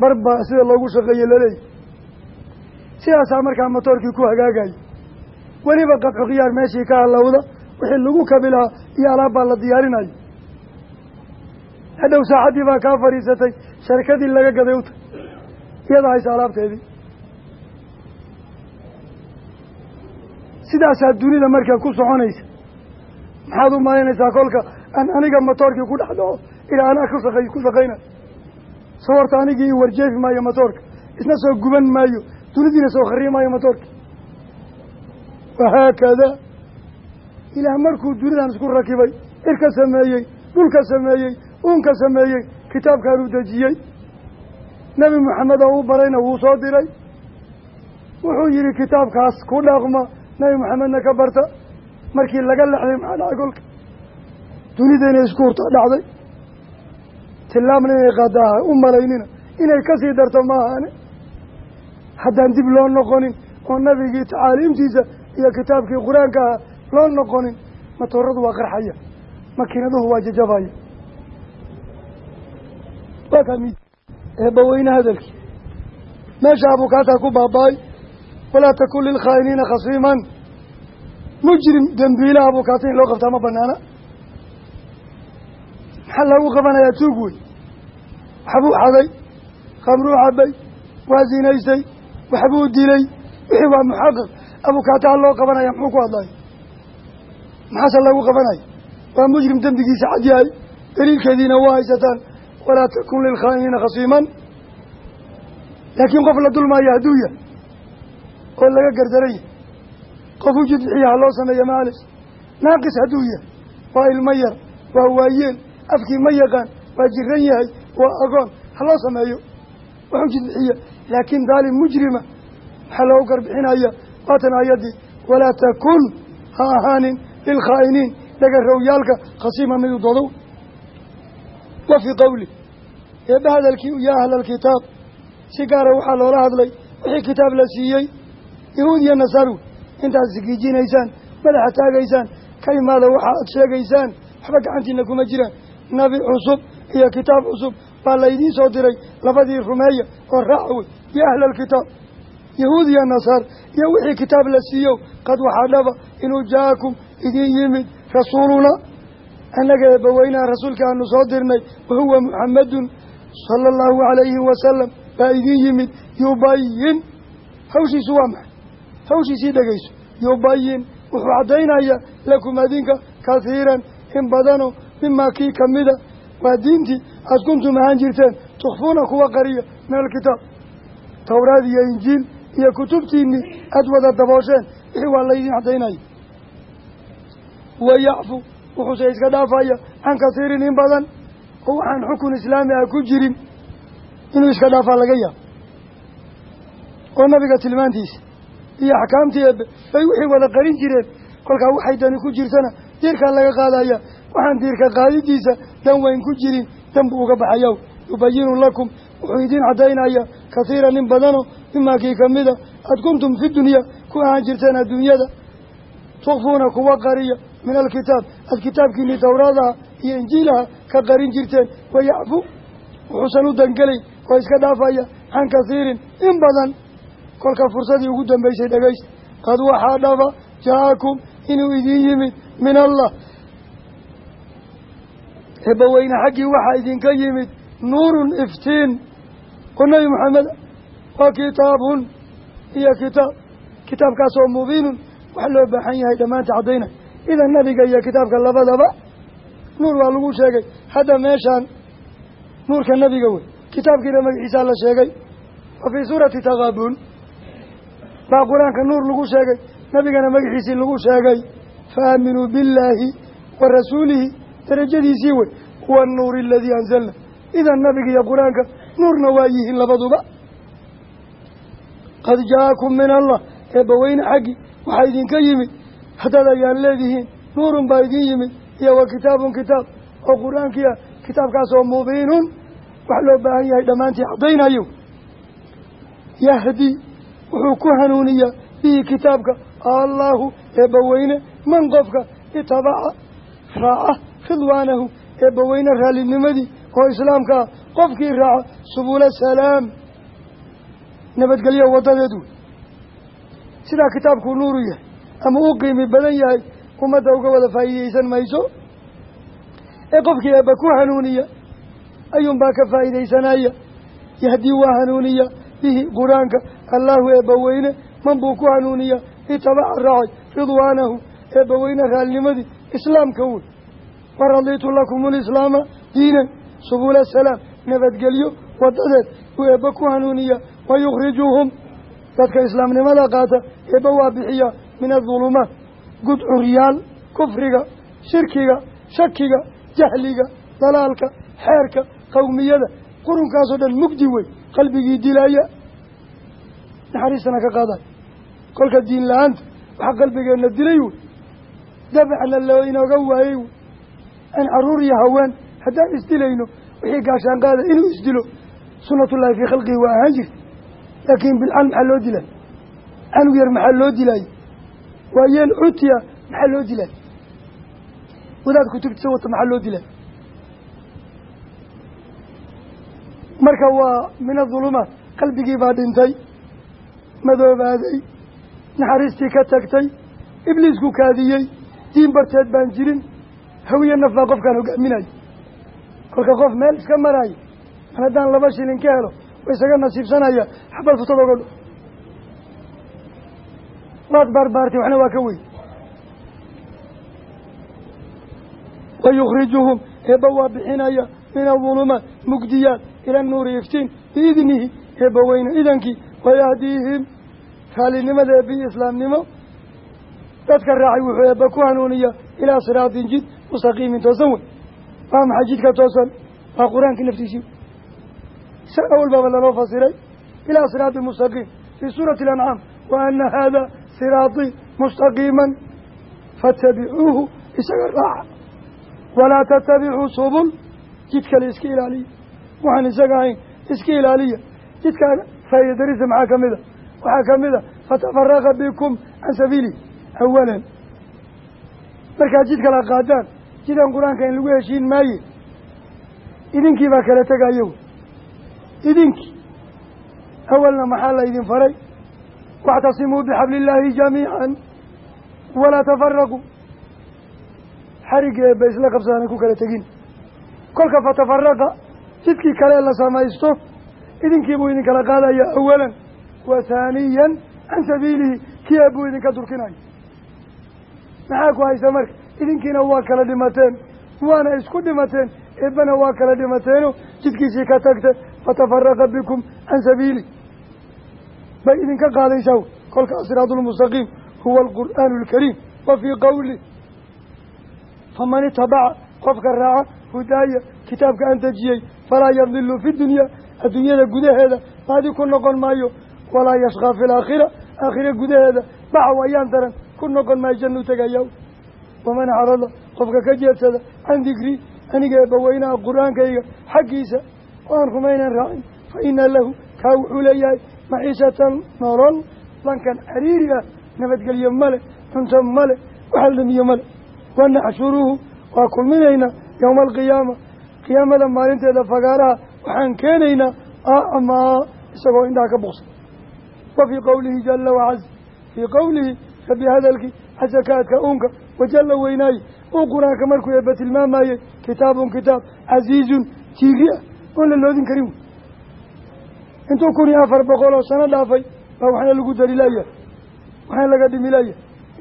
barba sida loogu shaqeeye laleeyahy sidaasaa markaa matoorkii ku hagaagaya weliba qadxu khiyaar meeshii ka halowda wixii lagu kabi lahaa iyo alaab baa la diyaarinaya hadhow saaxaddii baa kaa fadhiisatay sharkadii laga gaday u tay iyada haysa alaabteedii. Sidaasaa dunida markaa ku soconaysa maxaad u malaynaysaa kolka? Aan aniga matoorkii ku dhex dhaco ilaa anaa ku shaqey ku shaqayna. Soo horta anigii warjeefi maayo matoorka isna soo guban maayo. Dunidiina soo khariyi maayo matoorka wahaakada ilaah markuu dunidan isku rakibay irka sameeyey dhulka sameeyey uunka sameeyey kitaabkaanuu dejiyey. Nebi moxamed oo u barayna wuu soo diray. Wuxuu yidhi kitaabkaas ku dhaqma nebi moxamedna ka barta markii laga lexday maxaa dhacay kolka dunida inay isku hurta dhacday. Tillaabna inay qaadaaha u malaynina inay ka sii darto maahaane haddaan dib loo noqonin oo nabigii tacaaliimtiisa iyo kitaabkii qur'aanka aha loo noqonin matooradu waa qarxaya makiinaduhu waa jajabaya. Waa kaa mid. Eebbaweyne hadalkii meesha abukaataa ku baaba-ay walaa takun lilkhaa'iniina khasiiman mujrim dembiilaha abukaata in loo qabtaa ma banaana maxaa lagu qabanayaa tuug wey waxbuu xaday khamruu cabay waa zinaystay waxbuu dilay wixii waa muxaqaq abukaataha loo qabanaya muxuu ku hadlaya maxaase lagu qabanaya waa mujrim dembigiisa cad yahay daliilkeediina waa haysataan walaa takun lilkhaa'iniina khasiiman. Laakiin qof la dulmaayo hadduu yahay oo laga gardaran yahay qof u jidbixiya ha loo sameeya maalis. Naaqis hadduu yahay waa ilmo yar waa waayeel afkii ma yaqaan waa jiran yahay waa agoon ha loo sameeyo. Wax u jidbixiya laakiin daalim mujrima maxaa loogu garbixinaya waatan aayaddii walaa takun ha ahaanin lilkhaa'iniin dhagarowyaalka khasiima miduu doodow? Wa fii qowli eebba hadalkii yaa ahla alkitaab si gaara waxaa loola hadlay wixii kitaab la siiyey yahuud iyo intaad sikiijinaysaan madaxa taagaysaan ka imaada waxa aad sheegaysaan waxba gacantiina kuma jiraan nabi cusub iyo kitaab cusub baa laydiin soo diray labadii rumeeya oo raaca wey ya ahla alkitaab yahuud iyo nasaar iyo wixii kitaab la siiyo qad waxaa dhaba inuu jaakum idiin yimid rasuuluna. Annaga eebbaweynaha rasuulka aanu soo dirnay wahuwa muxamadun sala allahu calayhi wasalam baa idiin yimid yubayin hawshiisu waa maxay hawshiisii dhegayso. Yubayin wuxuu caddaynaya lakum adinka kahiiran in badano mimaa kii kamida waa diintii aada kuntum ahaan jirteen. Tukfuuna kuwa qariya min alkitaab towraad iyo injiil iyo kutubtiinii aada wada daboosheen wixii waa laydin caddaynaya. Wayacfu wuxuuse iska dhaafaya can kasiirin in badan oo waxaan xukun islaami ah ku jirin. Inuu iska dhaafaa laga yaabo. Oo nabiga tilmaantiisa iyo axkaamtii eebe bay wixii wada qarin jireen. Kolkaa waxay dani ku jirtana diirkaa laga qaadaya. Waxaan diirka qaadidiisa dan weyn ku jirin danbu uga baxayaw yubayinu lakum wuxuu idiin caddaynaya kasiiran in badano mimaa kii kamida aada kuntum fi dunya. Ku ahaan jirteen adduunyada. Tukfuuna kuwa qariya min alkitaab. Aad kitaabkiinii towraadaha iyo injiilaha ka qarin jirteen. Wayacfu wuxuusan u dangelay oo iska dhaafaya. Can kasiirin in badan kolka fursadii ugu dambeysay dhegaysta qad waxaa dhaba jaa-akum inuu idiin yimid min allah. Eebbaweyne xaggii waxaa idinka yimid nuurun iftiin. Oo nebi maxamed waa kitaabun iyo kitaab kitaabkaasoo mubiinun. Wax loo baahan yahay dhammaanta caddaynay idan nabiga iyo kitaabka labadaba nuur waa lagu sheegay. Hadda meeshaan nuurka nabiga wey. Kitaabkiina magaciisaa la sheegay. Wa fii suurati takaabun baa qur'aanka nuur lagu sheegay nabigana magaciisii lagu sheegay fa aaminuu billaahi wa rasuulihi darajadiisii wey huwa anuuri aladii anzalna idan nabiga iyo qur'aanka nuurna waa yihiin labaduba. Qad jaa-akum min allah eebbaweyne xaggi waxaa idinka yimid haddaad ayaan leedihiin nuurun baa idin yimid iyo wa kitaabun kitaab oo qur'aankii ah kitaabkaasoo mubiinun wax loo baahan yahay dhammaantii caddaynayo yahdi wuxuu ku hanuuniyaa bihi kitaabka allaahu eebbaweyne man qofka itabaca raaca ridwaanahu eebbaweyne raalinimadii oo islaamka ah qofkii raaca subula salaam nabadgelyo wadadeed wey sidaa kitaabkuu nuuru yahay ama u qiimi badan yahay ummadda uga wada faa'iideysan mayso? Ee qofkii eebba ku hanuuniya ayuunbaa ka faa'iidaysanaya. Yahdii waa hanuuniya bihi qur'aanka allaahu eebbaweyne man buu ku hanuuniya itabaca raacay ridwaanahu eebbaweyne raalnimadii islaamka wey waradiitu lakum lislaama diinan subula salaam nabadgelyo wadadeed buu eebba ku hanuuniya wayukhrijuhum dadka islaamnimada qaata eebba waa bixiya min adulumaat gudcuryaal kufriga shirkiga shakiga jahliga dalaalka xeerka qawmiyada qurunkaasoo dhan mugdi wey qalbigii dilaya naxariistana ka qaaday. Kolka diin la'aanta waxaa qalbigeenna dilay wey dabacna loo inooga waayey wey aan carruur iyo haween haddaan isdilayno wixii gaashaan qaada inuu isdilo sunnatullaahi fii khalqihi waa ahaan jirta laakiin bilcan maxaa loo dilay? Canug yar maxaa loo dilaayey waa yeel cutiya maxaa loo dilay? Wadaad kutubtiisa wata maxaa loo dilay marka waa min adulumaat qalbigii baa dhintay madoobaaday naxariistii ka tagtay ibliisku kaadiyey diin barteed baan jirin hawiye naf baa qofkaan hogaaminayo kolka qof meel iska maraayo man haddaan laba shilin ka helo wa isaga nasiibsanaya xabad futada oga dho waad baarbaartay waxna waa ka wey wayukhrijuhum eebba waa bixinaya min adulumaat mugdiyaat ila nuuri iftiin biidnihi eebba weyne idankii wayahdiihim raalinimada eebbi islaamnimo dadka raacay wuxuu eebba ku hanuuniya ilaa siraatin jid mustaqiimin toosan wey waa maxay jidka toosan waa qur'aankii laftiisii isaga walbaaba laloo fasiray ilaa siraati mustaqiim fii suurati alancaam wa ana haada siraatii mustaqiiman faatabicuuhu isaga raaca walaa tatabicuu subul jid kale iska ilaaliya waxaan isaga ahayn iska ilaaliya. Jidkaan faa'iida darisa maxaa ka mid a waxaa ka mid a fatafaraqa bikum can sabiili awalan. Markaad jid kala qaadaan jidaan qur'aanka in lagu heshiin maaye idinkii baa kala tegayo idinkii awalna maxaa la idin faray? Waactasimuu bixabli illaahi jamiican walaa tafaraquu xarigga eebba isla qabsadaan ku kala tegin. Kolka fatafaraqa jidkii kale la samaysto idinkii buu idin kala qaadaya awalan wa haaniyan can sabiilihi kii eebbuu idinka durkinayo maxaa ku haysa marka? Idinkiina waa kala dhimateen waana isku dhimateen eebbana waa kala dhimateeno jidkiisii ka tagte fatafaraqa bikum can sabiili. Bay idinka qaadaysaa kolka asiraatu lmustaqiim huwa alqur'aanu alkariim wa fii qawli faman itabaca qofka raaca hudaaya kitaabka aan dejiyey falaa yadilu fi dunyaa adduunyada gudaheeda baadi ku noqon maayo walaa yashqaa fi laakhira aakhira gudaheeda bacaw ayaan daran ku noqon maayo jannuu tegaya waman acrada qofka ka jeedsada can dikrii aniga eebbaweynaha qur'aankayga xaggiisa oo aan rumaynan raacin fa ina lahu kaa wuxuu leeyahay maciishatan nolol lankan cariiri ah nabadgelyo male cunto male waxaldamiyo male. Wanaxshuruhu waa kulminaynaa yowma alqiyaama qiyaamada maalinteeda fagaaraha waxaan keenaynaa acmaa isagoo indhaha ka buqsan wa fii qowlihi jala wacaz fii qowlihi rabbi hadalkii xasakaadka uunka wajalla weynaaye uu qur'aanka markuu eebba tilmaamayey kitaabun kitaab casiizun tiiri ah oon la loodin karin. Intuu kun iyo afar boqol oo sano dhaafay baa waxna lagu dari layahay waxna laga dhimi layahay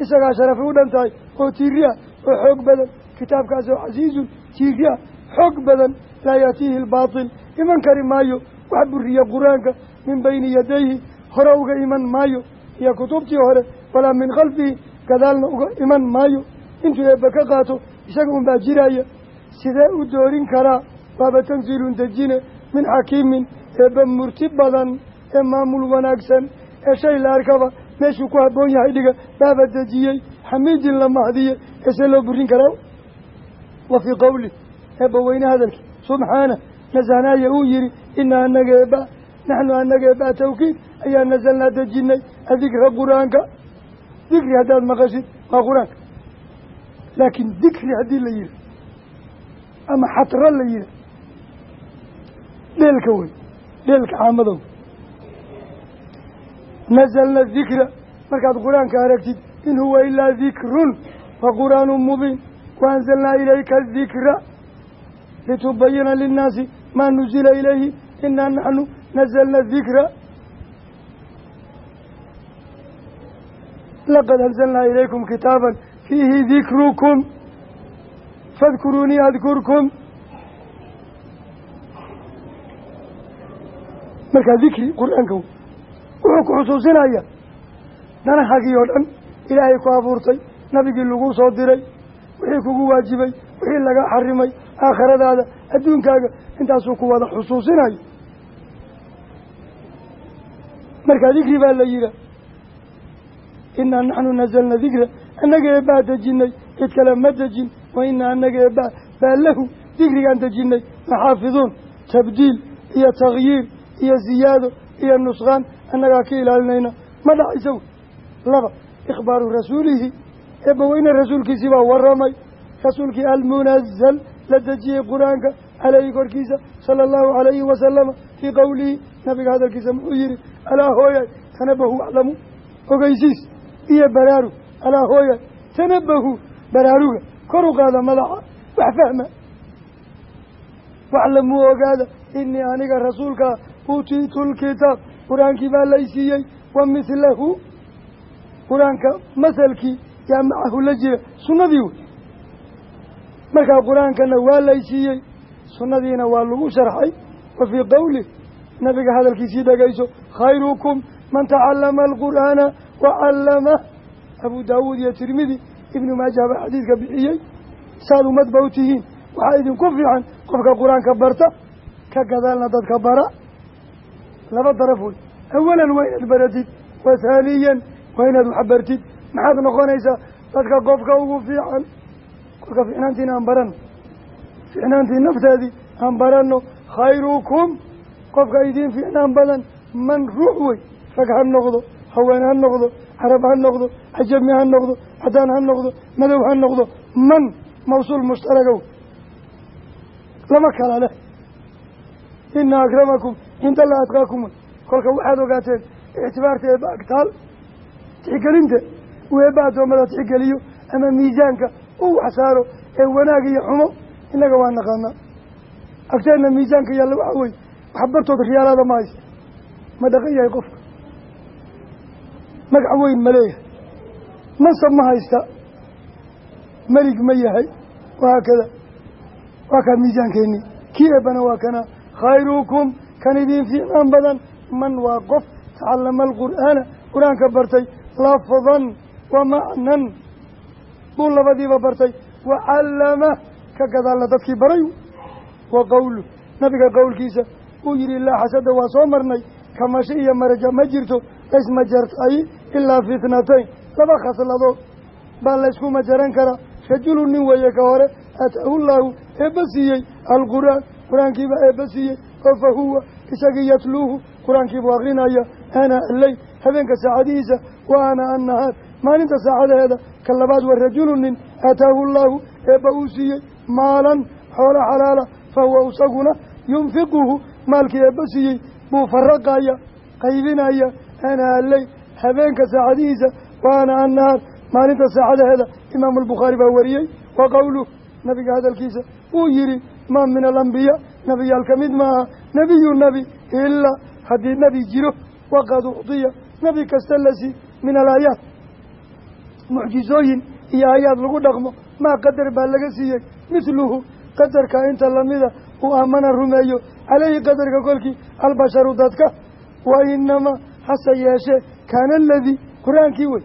isagaa sharafi u dhan tahay oo tiiri ah oo xoog badan kitaabkaas oo casiizun tiiri ah xoog badan laa yaatiihi albaatil. Iman kari maayo wax buriya qur'aanka min bayni yadayhi hore uga iman maayo iyo kutubtii hore walaa min khalfihi gadaalna uga iman maayo. Intuu eebba ka qaato isaga unbaa jiraya sidee u doorin karaa? Waaba tansiilun dejine min xakiimin eebba murti badan ee maamul wanaagsan ee shay la arkaba meeshuu ku habboon yahay dhiga baaba dejiyey xamiidin la mahdiye eesee loo burin karaa wa fii qowli eebba weyne hadalkii subxaana nasahnaaye uu yihi inaa anaga eeba naxnu anaga eebaa tawkiid ayaa nasalnaa dejinay adikra qur'aanka. Dikri haddaad maqashid waa qur'aanka. Laakiin dikri haddii la yihi ama xatra la yihi dheelka wey dheelka caamadow. Nazalna dikra markaad qur'aanka aragtid in huwa ilaa dikrun wa qur'aanu mubiin waanzalnaa ilayka dikra litubayina linnaasi maa nuzila ilayhi inaa naxnu nazalna dikra laqad anzalnaa ilaykum kitaaban fiihi dikrukum fadkuruunii adkurkum markaa dikri qur'aanka wuxuu ku xusuusinaya danahagii oo dhan ilaahay ku abuurtay nabigii lagu soo diray wixii kugu waajibay wixii laga xarimay aakhiradaada adduunkaaga intaasuu ku wada xusuusinayo. Markaa dikri baa la yihaa inaa naxnu nazalna dikra annaga eebbaa dejinay cid kale ma dejin wa inaa annaga eebbaa baa lahu dikrigaan dejinay. Maxaafiduun tabdiil iyo takhyiir iyo ziyaado iyo nusqaan annagaa ka ilaalinayna. Ma dhacaysa laba ikhbaaru rasuulihi eebbaweyne rasuulkiisii baa waramay rasuulkii almunazal la dejiyey qur'aanka caleyhi korkiisa sala allahu calayhi wasalama fii qowlihi nabiga hadalkiisa muxuu yihi alaa hooyay tanabahu waclamu ogeysiis iyo baraarug alaa hooyay tanabahu baraaruga kor u qaada madaxa wax fahma. Waclamuu ogaada inii aniga rasuulkaa uutiitu lkitaab qur'aankii baa laysiiyey wa mithlahu qur'aanka masalkii yaa la jira sunnadii wey markaa qur'aankana waa laysiiyey sunnadiina waa lagu sharxay wa fii qowlih nabiga hadalkiisii dhegayso khayrukum man tacallama alqur'aana wa callamah abuu daawuud iyo tirmidi ibnu maajah baa xadiidka bixiyey saad ummad ba u tihiin waxaa idinku fiican qofka qur'aanka barta ka gadaalna dadka bara. Laba daraf wey awalan waa inaad baratid wa haaniyan waa inaad wax bartid maxaad noqonaysaa dadka qofka ugu fiican kolka fiicnaantiina aan barano fiicnaantii nafteedii aan baranno khayrukum qofka idiin fiicnaan badan man ruux wey rag ha noqdo haween ha noqdo carab ha noqdo cajami ha noqdo cadaan ha noqdo madow ha noqdo man mawsuul mushtaragow lama kala leh ina akramakum cinda alla atqaakum wey kolka waxaad ogaateen ictibaarta eeba agtaal tixgelinta uu eebba tixgeliyo ama miisaanka u wax saaro ee wanaag iyo xumo innaga waa naqaanaa agteenna miisaanka yaalla waxa weye waxbartood riyaalaada ma haysta ma dhaqan yahay qofka? Magac weyn ma leeyahay. Mansab ma haysta. Melig ma yahay. Wahaakada waa kaa miisaankeenii kii eebbana waa kana. Khayrukum kan idiin fiicnaan badan. Man waa qof tacallama alqur'aana. Qur'aanka bartay lafdan wa macnan buu labadiiba bartay. Wa callama ka gadaalna dadkii baray wa qowlu nabiga qowlkiisa uu yihi ilaa xasada waa soo marnay. Kamasho iyo maraja ma jirto. Laysma jartay ilaa fitnatayn. Laba khasladood baa laysku majaran karaa. Rajulu nin weeye ka hore aataahu llaahu eebba siiyey alqur'aan. Qur'aankiibaa eebba siiyey. Oo fa huwa isagii yatluuhu. Qur'aankiibuu akrinaya ana alleyl habeenka saacadihiisa wa ana annahaar maalinta saacadaheeda ka labaad wa rajulu nin aataahu llaahu eebba uu siiyey maalan xoolo xalaala fa huwa isaguna yunfiquhu maalkii eebba siiyey buu faraqaya qaybinaya ana alleyl habeenka saacadihiisa wa ana annahaar maalinta saacadaheeda imaamu albukhaari baa wariyey wa qowluh nabiga hadalkiisa wuu yihi maa min alambiyaa nebiyaal ka mid maaha nebiyu nebi ilaa haddii nebi jiro waqad ucdiya nebi kasta la sii min alaayaat mucjizooyin iyo aayaad lagu dhaqmo maa qadar baa laga siiyey. Mithluhu qadarka inta lamida uu aamana rumeeyo caleyhi qadarka kolkii albasharu dadka wa inamaa hase yeeshee kaana aladii qur'aankii wey.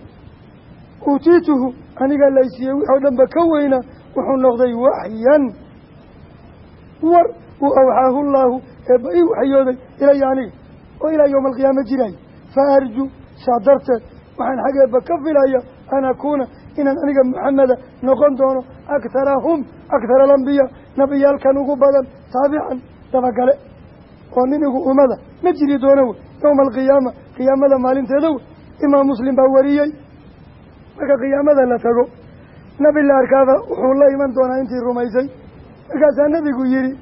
Uutiituhu aniga laysiiyey wixoo dhanba ka weynaa wuxuu noqday waxyan. War uu awxaahu llaahu eebba ii waxyooday ilaya aniga oo ilaa yowma alqiyaama fa arju saa darteed waxaan xaggeeba ka filaya an akuuna inaan aniga maxameda noqon doono akharahum akhara alambiyaa nabiyaalkan ugu badan taabican dabagale oo nin igu ummada ma jiri doono wey yowma alqiyaama qiyaamada maalinteeda wey imaam muslim baa wariyey marka qiyaamada la tago nabi la arkaaba wuxuu la iman doonaa intii rumaysay markaasaa nabigu yidhi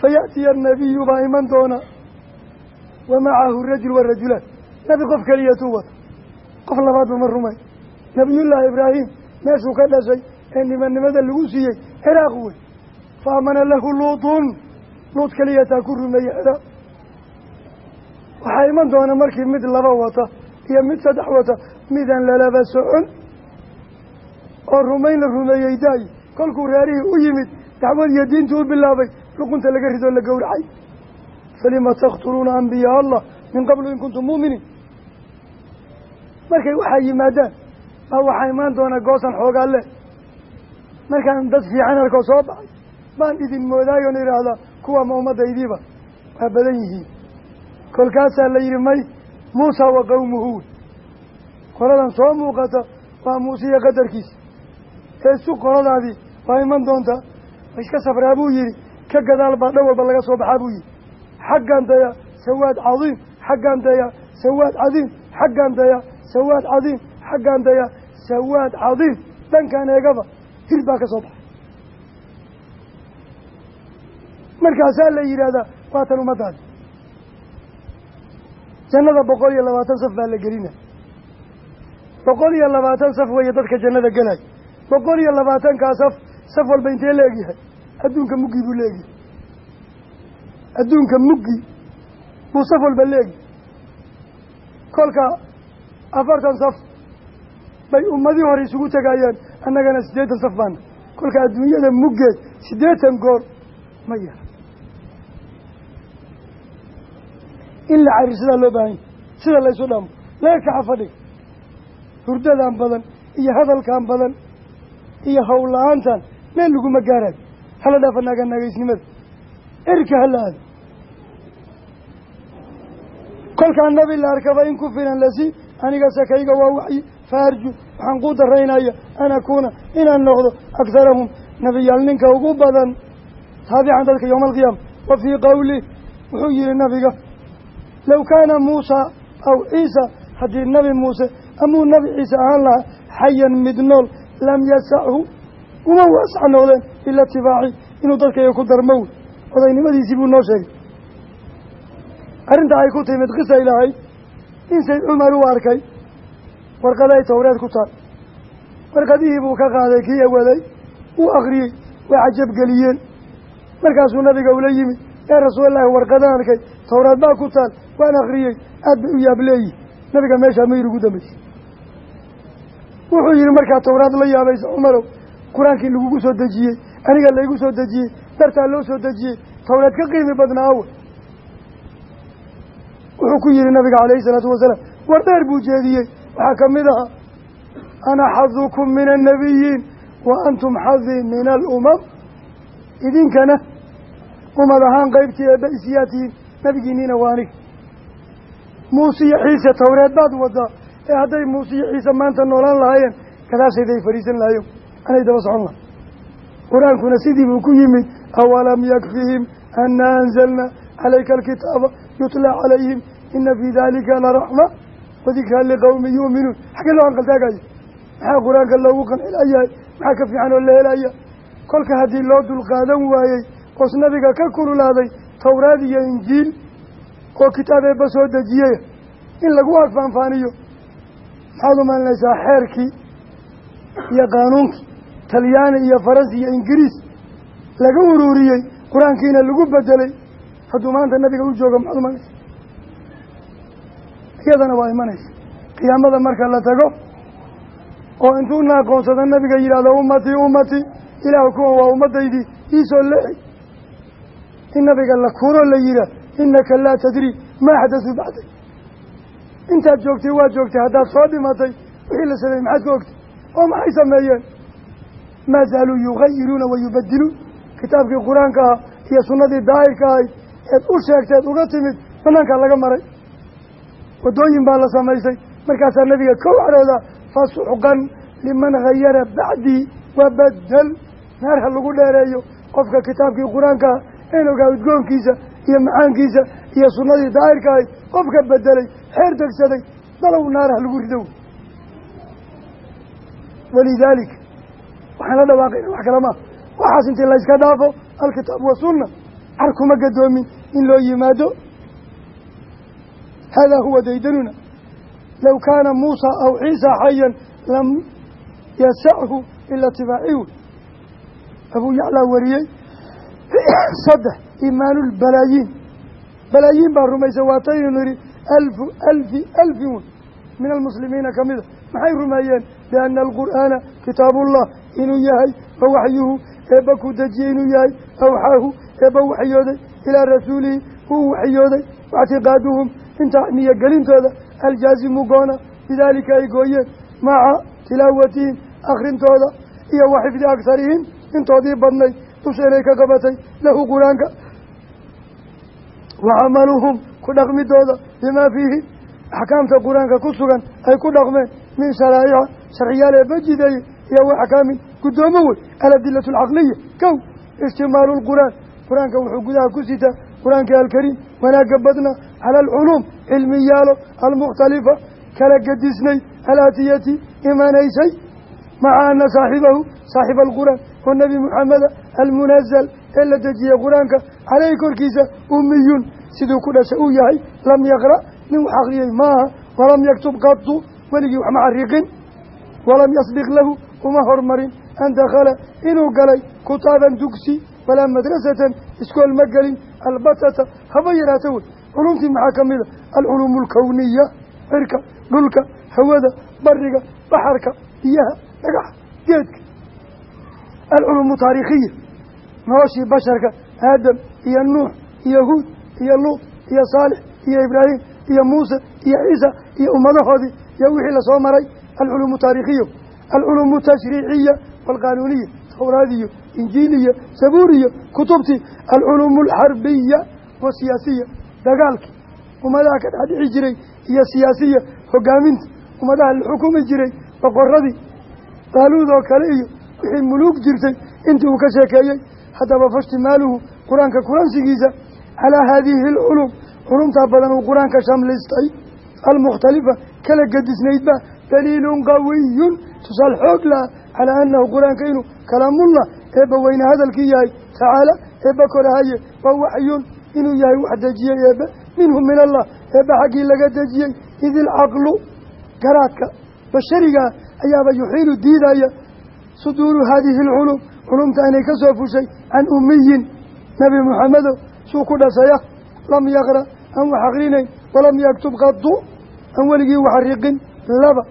fayaatiya anabiyu baa iman doona wa macahu rajul wa rajulaan nabi qof keliyatuu wata qof labaadba ma rumay. Nabiyullaahi ibraahim meeshuu ka dhashay ee nimannimada lagu siiyey ciraaq wey fa amana lahu luutun. Luut keliyataa ku rumeeyey ciraaq waxaa iman doona markii mid laba wata iyo mid saddex wata midaan lalaba socon. Oo rumayn la rumeeyey daayi. Kolkuu reerihii u yimid dacwad iyo diintu u bilaabay luqunta laga ridoo la gowracay. Falima takhtuluuna ambiyaa allah min qablu in kuntum mu'miniin markay waxaa yimaadaan baa waxaa imaan doona goosan xoogaa leh markaan dad fiican arkoo soo baxay baan idin moodaayoon idhaahdaa kuwa ma ummadaydiiba waa badan yihiin. Kolkaasaa la yidhi may muusa wa qowmuhu qoladan soo muuqata waa muuse iyo qadarkiisa. Eesu qoladaadii waa iman doontaa iska safraa buu yidhi ka gadaal baa dhan walba laga soo baxaa buu yidhi. Xaggan daya sawaad cadiim xaggan daya sawaad cadiim xaggan daya sawaad cadiim xaggan daya sawaad cadiim. Dhankan eegaba hir baa ka soo baxay. Markaasaa la yidhaahdaa waa tan ummaddaadi jannada boqol iyo labaatan saf baa la gelina. Boqol iyo labaatan saf weeye dadka jannada gelay. Boqol iyo labaatankaa saf saf walba intee la egyahay adduunka muggi buu leegyahay adduunka muggi buu saf walba leegi kolka afartan saf bay ummadii hore isugu tegayaan annagana siddeetan saf baana kolka adduunyada muggeed siddeetan goor ma yara in la carir sidaa loo baahanya sida laysu dhamo. Laga kaxa fadhiga hurdadan badan iyo hadalkan badan iyo howla-aantan meel laguma gaarayo hala dhaafa naaga naagaysnimada. Erka hala aado. Kolkaa nabi la arkaba in ku filan lasi aniga sakayga waa waxyi faarju waxaan ku daraynaya an akuuna inaan noqdo akharahum nabiyaal ninka ugu badan taabican dadka yowma alqiyaama wa fii qowlih wuxuu yihi nabiga low kaana muusa aw ciisa haddii nabi muuse amuu nabi ciise ahaan lahaa xayan mid nool lam yasachu uma waasac noqdeen ila itibaaci inuu dadkayga ku darmo wey odaynimadiisii buu noo sheegay. Arrinta ay ku timid qisa ilaahay in sayd cumar uu arkay. Warqaday towreed ku taal. Warqadihii buu ka qaaday kii awaday uu akhriyey way cajabgeliyeen markaasuu nabiga ula yimid yaa rasuulallaahi warqadaan arkay towreed baa ku taal waan akhriyey aad bay u yaableeyihi nabiga meeshaa mayr ugu dambaysay wuxuu yihi markaa towraad la yaabaysa cumarow qur'aankii lagugu soo dejiyey aniga laygu soo dejiyey dartaa loo soo dejiyey towreed ka qiimi badnaa wuxuu ku yihi nabiga calayhi salaatu wasalaam war dheer buu jeediyey. Waxaa ka mid aha ana xadukum min annabiyiin wa antum xadii min alumam idinkana umad ahaan qaybtii eebba isyaa tihiin nabigiiniina waa aniga. Muuse iyo ciise towreed baad wadaa ee hadday muuse iyo ciise maanta noolaan lahaayeen gadaashayday fadhiisan lahayen anay daba socon laha qur'aankuna sidii buu ku yimid awalam yakfihim ana anzalna calayka alkitaaba yutlaa calayhim ina fii dalika laraxma wadikraa liqowmi yuuminuun xaggee loo anqaltaagayo maxaa qur'aanka loogu qancilayahay maxaa ka fiican oo la helaya kolka haddii loo dulqaadan waayey oos nabiga ka kululaaday towraad iyo injiil oo kitaab eebba soo dejiyey in lagu agfaanfaaniyo maxaad u malinaysaa xeerkii iyo qaanuunkii talyaani iyo faransi iyo ingiriis laga ururiyey qur'aankiina lagu bedelay hadduu maanta nabiga u joogo maxaad umalinaysa iyadana waa imanaysa qiyaamada marka la tago oo intuu na aqoonsado nabiga yidhahdo ummatii ummatii ilaah kuwan waa ummadaydii iisoo leexi. In nabiga la kuuroo la yihaah innaka laa tadri maa xadasuu bacday intaad joogtay waa joogtay. Haddaad soo dhimatay wixii la sameeyey maxaad ka ogtay? Oo maxay sameeyeen? Maa zaaluu yugayiruuna wa yubadiluun kitaabkii qur'aanka ahaa iyo sunnadii daahirka ahayd eed u sheegteed uga timid banaankaa laga maray. Waddooyin baa la samaysay markaasaa nabiga kow cadhoodaa fasuxqan liman hayara bacdii wabadel naar ha lagu dheereeyo qofka kitaabkii qur'aankaa een ogaa udgoonkiisa iyo macaankiisa iyo sunnadii daahirka ahayd qofka bedelay xeer degsaday dalow naar ha lagu ridow. Walidaalika waxaan la dhawaaqayna wax kale maa waxaas intii layska dhaafo alkitaab wasunna car kuma gadoomin in loo yimaado? Haadaa huwa daydanuna. Low kaana muusa aw ciisa xayan lam yasachu ila tibaacihu abuu yaclaa wariyey saddex iimaanulbalaayiin balaayiin. Baa rumaysa waataynu nidhi alfu alfi alfin min almuslimiina ka mida. Maxay rumeeyeen biana alqur'aana kitaabullah inuu yahay wa waxyuhu eebba ku dejiyey inuu yahay awxaahu eebba waxyooday ilaa rasuulihi uu waxyooday waictiqaaduhum intaa niyo gelintooda aljaazimu goona bidaalika ay gooyeen maca tilaawatihim akhrintooda iyo wa xifdi agsarihim intoodii badnayd dusha inay ka qabatay lahu qur'aanka. Wa camaluhum ku dhaqmidooda bimaa fiihi axkaamta qur'aanka ku sugan ay ku dhaqmeen min sharaa'ica sharciyaal ee bajideeye iyo wa axkaamin guddoomo wey aladilatu alcaqliya kow ijtimaalu lqur'aan qur'aanka wuxuu gudaha ku sitaa qur'aanka alkariim wanaagga badna cala alculuum cilmiyaalo almukhtalifa kala gedisnay alaatiyati imanaysay maca ana saaxibahu saaxiba alqur'aan oo nebi muxameda almunazal ee la dejiyey qur'aanka caleyhi korkiisa umiyun siduu ku dhashay uu yahay lam yaqra' nin wax akriyey maaha walam yaktub qatu weligii wax ma xariiqin walam yasbiq lahu uma hormarin an dakhala inuu galay kutaaban dugsi walaa madrasatan iskool ma gelin albatata haba yaraata wey culumtii maxaa ka mida alculuumu alkawniya cirka dhulka hawada bariga baxarka biyaha dhagaxa geedka alculuumu taariikhiya noloshii basharka aadam iyo nuux iyo huud iyo luut iyo saalix iyo ibraahim iyo muuse iyo ciisa iyo ummadahoodii iyo wixii la soo maray alculuumu taariikhiya alculuumu tashriiciya waalqaanuuniya tawraad iyo injiil iyo sabuur iyo kutubtii alculuumu alxarbiya wasiyaasiya dagaalkii ummadaha ka dhexdhixi jiray iyo siyaasiya hogaaminta ummadaha la xukumi jiray boqoradii qaaluud oo kale iyo wixii muluug jirtay intii uu ka sheekeeyey. Haddaba faishtimaaluhu qur'aanka kulansigiisa calaa haadihi alculuum culumtaa badan uu qur'aanka shamlistay almukhtalifa kala gedisnaydba daliilun qawiyun. Tusaal xoog laha calaa annahu qur'aanka kalaamullah eebba weyne hadalkii yahay tacaala eebba korahaye waa waxyun inuu yahay wax dejiyey eebbe minhu min allah eebba xaggii laga dejiyey id ilcaqlu garaadka basharigaa ayaaba yuxiilu diidaya suduuru haadihi alculuum culumta inay ka soo fushay can umiyin nebi muxamedo suu ku dhasaya lam yaqra' aan wax akrinayn walam yaktub qadu aan weligii wax riqin laba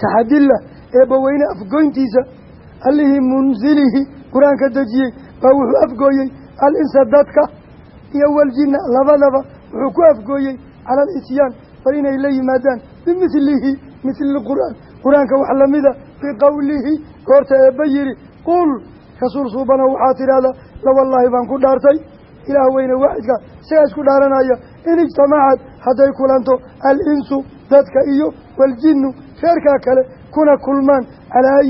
taxadila eebbaweyne afgoyntiisa allihii munzilihi qur'aanka dejiyey baa wuxuu afgooyey al-insa dadka iyo waljinna labadaba wuxuu ku afgooyey cala alityaan bal inay la yimaadaan bimithlihi mithli lqur'aan qur'aanka wax lamida biqowlihi goorta eebba yidhi qul rasuul suubano waxaa tidhahdaa lawallaahi baan ku dhaartay ilaah weyne waaxidka isagaa isku dhaaranaya in ijtamacad hadday kulanto al-insu dadka iyo waaljinnu reerkaa kale kuna kulmaan calaa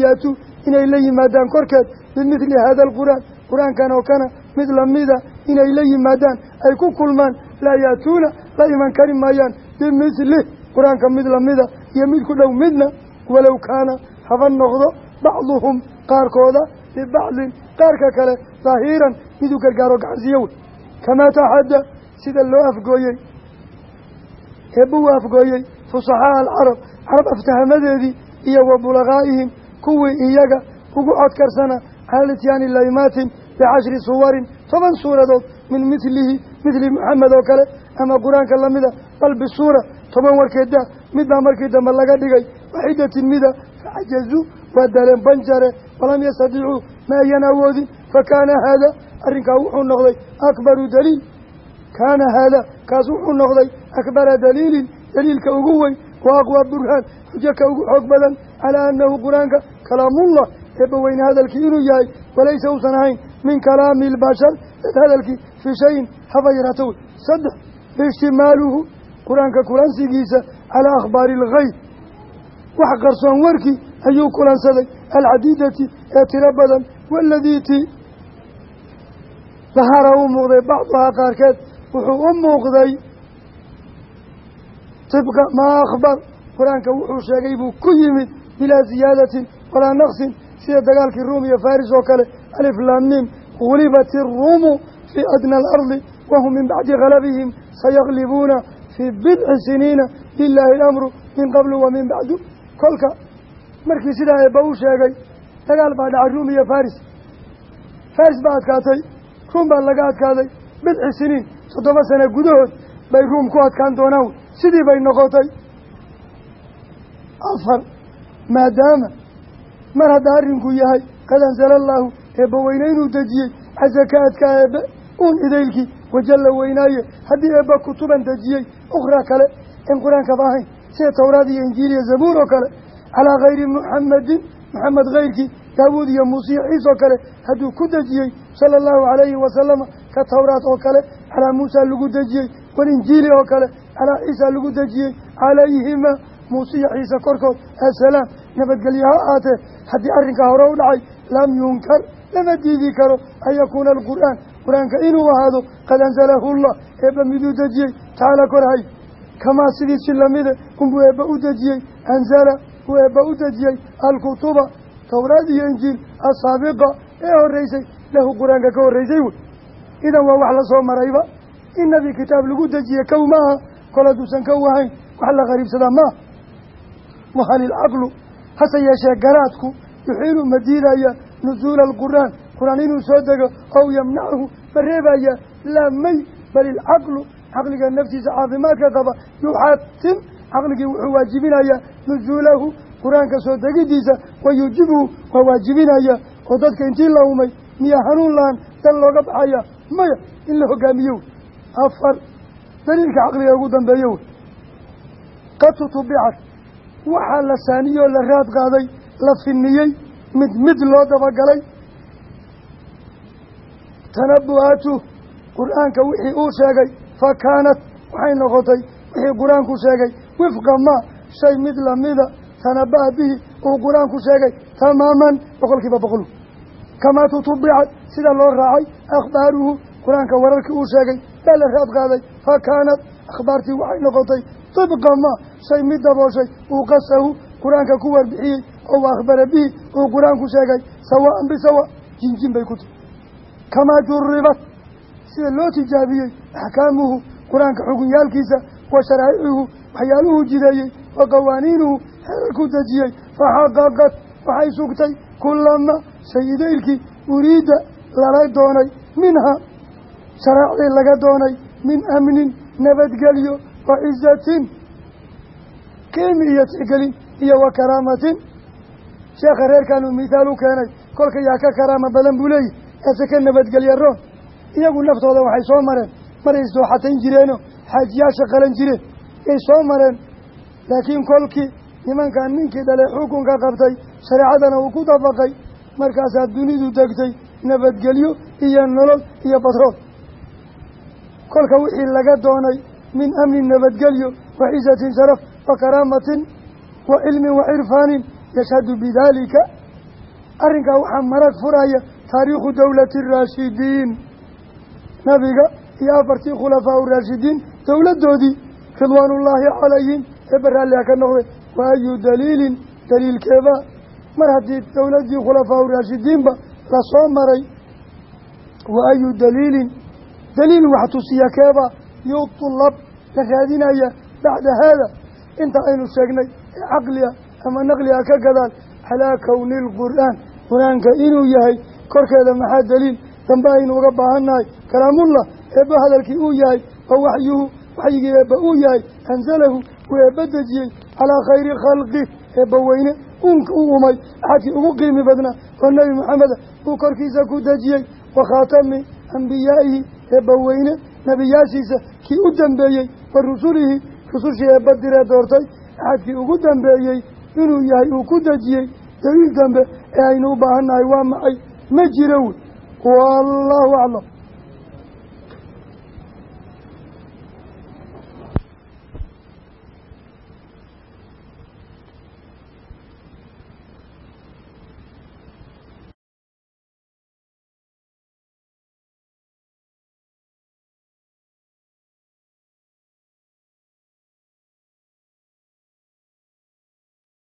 inay la yimaadaan korkeed bimithli haada alqur'aan. Qur'aankan oo kana mid lamida inay la yimaadaan ay ku kulmaan laa yaatuuna la iman kari maayaan. Bimithli qur'aanka mid lamida iyo mid ku dhow midna walow kaana haba noqdo bacduhum qaarkooda libacdin qaarka kale daahiran miduu gargaaro gacansiiyo wey. Kamaa taxadda sida loo afgooyey eebbuu afgooyey fusaxaa alcarab carab aftahamadeedii iyo wa bulaqaa'ihim kuwii iyaga ugu codkarsana cala lityaani laymaatin bicashri suwarin toban suuradood min midlihi midli maxamed oo kale ama qur'aanka lamida bal bisuura toban warkeeda mid baa markii dambe laga dhigay waxidatin mida facajazuu waa daleen banjare walam yastadiicuu ma ayan awoodin fakaana haada arrinkaa wuxuu noqday akbaru daliil kaana haada kaas wuxuu noqday akbara daliilin daliilka ugu weyn wa aqwa burhaan xujo ka ugu xoog badan calaa annahu qur'aanka kalaamullah eebba weyne hadalkii inuu yahay walaysa uusan ahayn min kalaami ilbashar dad hadalkii fii shayin haba yaraato wey saddex ishtimaaluhu qur'aanka kulansigiisa calaa akhbaari alghayb. Wax qarsoon warkii ayuu kulansaday alcadiidati ee tiro badan waaladii ti dahara u muuqday bacduhaa qaarkeed wuxuu u muuqday tibqa maa akhbar. Qur'aanka wuxuu sheegay buu ku yimid bilaa ziyaadatin walaa naqsin sida dagaalkii ruum iyo faris oo kale alif laammiim gulibat iruumu fii adna alardi wahum min bacdi galabihim sayaglibuuna fii bidci siniina lilaahi alamru min qablu wa min bacdu kolka markii sidaa eebba u sheegay dagaal baa dhacay ruum iyo faris faris baa adkaatay ruum baa laga adkaaday. Bidci siniin toddoba sano gudahood bay ruum ku adkaan doonaan. Sidii bay noqotay. Afar maadaama mar hadda arrinku yahay qad ansala allaahu eebba weyne inuu dejiyey casa ka adkaa eebbe uun idaylkii wajalla weynaaye haddii eebba kutuban dejiyey ukhraa kale in qur'aankaba ahayn sida towraad iyo injiil iyo zabuur oo kale calaa hayri muxamadin maxamed kayrkii daawuud iyo muuse iyo ciis oo kale hadduu ku dejiyey sala allahu calayhi wasalama ka towraat oo kale calaa muusa lagu dejiyey walinjiili oo kale calaa ciisa lagu dejiyey calayhima muuse ciise korkood assalaam nabadgelye ha aatee haddii arrinkaa hore u dhacay lam yunkar lama diidi karo an yakuuna alqur'aan. Qur'aanka inuu ahaado qad anzalahu llah eebba miduu dejiyey? Tacaala korhay. Kamaa sidii si lamide unbuu eebba u dejiyey? Anzala uu eebba u dejiyey? Alkutuba towraad iyo injiil asaabiqa ee horreysay. Lahu qur'aanka ka horreysay wey. Idan waa wax la soo marayba. In nabi kitaab lagu dejiye kow maaha kol hadduusan wax la qariibsadaa maaha wahal hase yeeshee garaadku yuxiilu ma diidaya nusuula alqur'aan. Qur'aan inuu soo dego ow yamnachu ma reebaya laa may bal ilcaqlu caqliga naftiisa caafimaadka qaba yuxatim caqligii wuxuu waajibinayaa nusuulahu qur'aanka soo degidiisa wa yuujibuhu waa waajibinaya. Oo dadka intii la umay miya hanuun lahan dan looga baxaya maya in la hogaamiyo afar daliilka caqliga ugu dambeeyo wey qad tutubicat waxaa la saaniyoo la raad qaaday la finiyey mid mid loo dabagalay. Tanabu-aatu qur'aanka wixii uu sheegay fa kaanat waxay noqotay wixii qur'aanku sheegay wifqa maa shay mid lamida tanaba-a bihi uu qur'aanku sheegay tamaaman boqol kiiba boqol. Kamaa tutubicat sida loo raacay akhbaaruhu qur'aanka wararkii uu sheegay baa la raad qaaday fa kaanat akhbaartii waxay noqotay tibqa maa shay mid dabooshay uu qasahu qur'aanka ku warbixiyey oo akhbara bihi uu qur'aanku sheegay sawaan bisawa jinjin bay ku tahy kamaa juribat sida loo tijaabiyey axkaamuhu qur'aanka xukunyaalkiisa wa sharaa'icuhu waxyaaluhuu jideeyey wa qawaaniinuhu xeerarku dejiyey faxaqaqad waxay sugtay kulama shayidaylkii uriida lala doonay minha sharaacdii laga doonay min amnin nabadgelyo wa cizatin qiimi iyo tixgelin iyo wa karaamatin sheekha reerkan uu mithaal u keenay kolka yaa ka karaama badan buu leeyahy eese ka nabadgelya roon iyagu naftooda waxay soo mareen maray isdooxatayn jireenoo xaajiyaasha qalan jireen yay soo mareen. Laakiin kolkii nimankan ninkii dhale xukunka qabtay shareecadana uu ku dabaqay markaasaa dunidu degtay nabadgelyo iyo nolol iyo badrood kolka wixii laga doonay min amnin nabadgelyo wa cizatin sharaf wa karaamatin wa cilmin wa cirfaanin yashhadu bidaalika arrinkaa waxaa marag furaya taariikhu dowlati araashidiin nabiga iyo afartii khulafaa uraashidiin dowladdoodii ridwaanullaahi calayhim ee baraalliha ka noqday. Wa ayu daliilin daliilkeeba mar haddii dowladdii khulafaa uraashidiinba la soo maray wa ayu daliilin daliil wax tusiya keeba. Yutlab la raadinaya bacda haada. Inta aynu sheegnay ee caqliga ama naqliga ka gadaan calaa kowni lqur'aan qur'aanka inuu yahay korkeeda maxaa daliil? Dambe aynu uga baahannahay. Kalaamullah eebba hadalkii uu yahay wa waxyuhu waxyigii eebba uu yahay anzalahu uu eebba dejiyey calaa khayri khalqi. Eebba weyne uunka u umay axadkii ugu qiimi badnaa oo nebi maxameda uu korkiisa ku dejiyey. Wa khaatami ambiyaa'ihi eebba weyne nebiyaashiisa kii u dambeeyey wa rusulihi rusushii eebba diree doortay axadkii ugu dambeeyey inuu yahay uu ku dejiyey daliil dambe ee aynu u baahannahay waa maxay? Ma jiro wey wallaahu aclam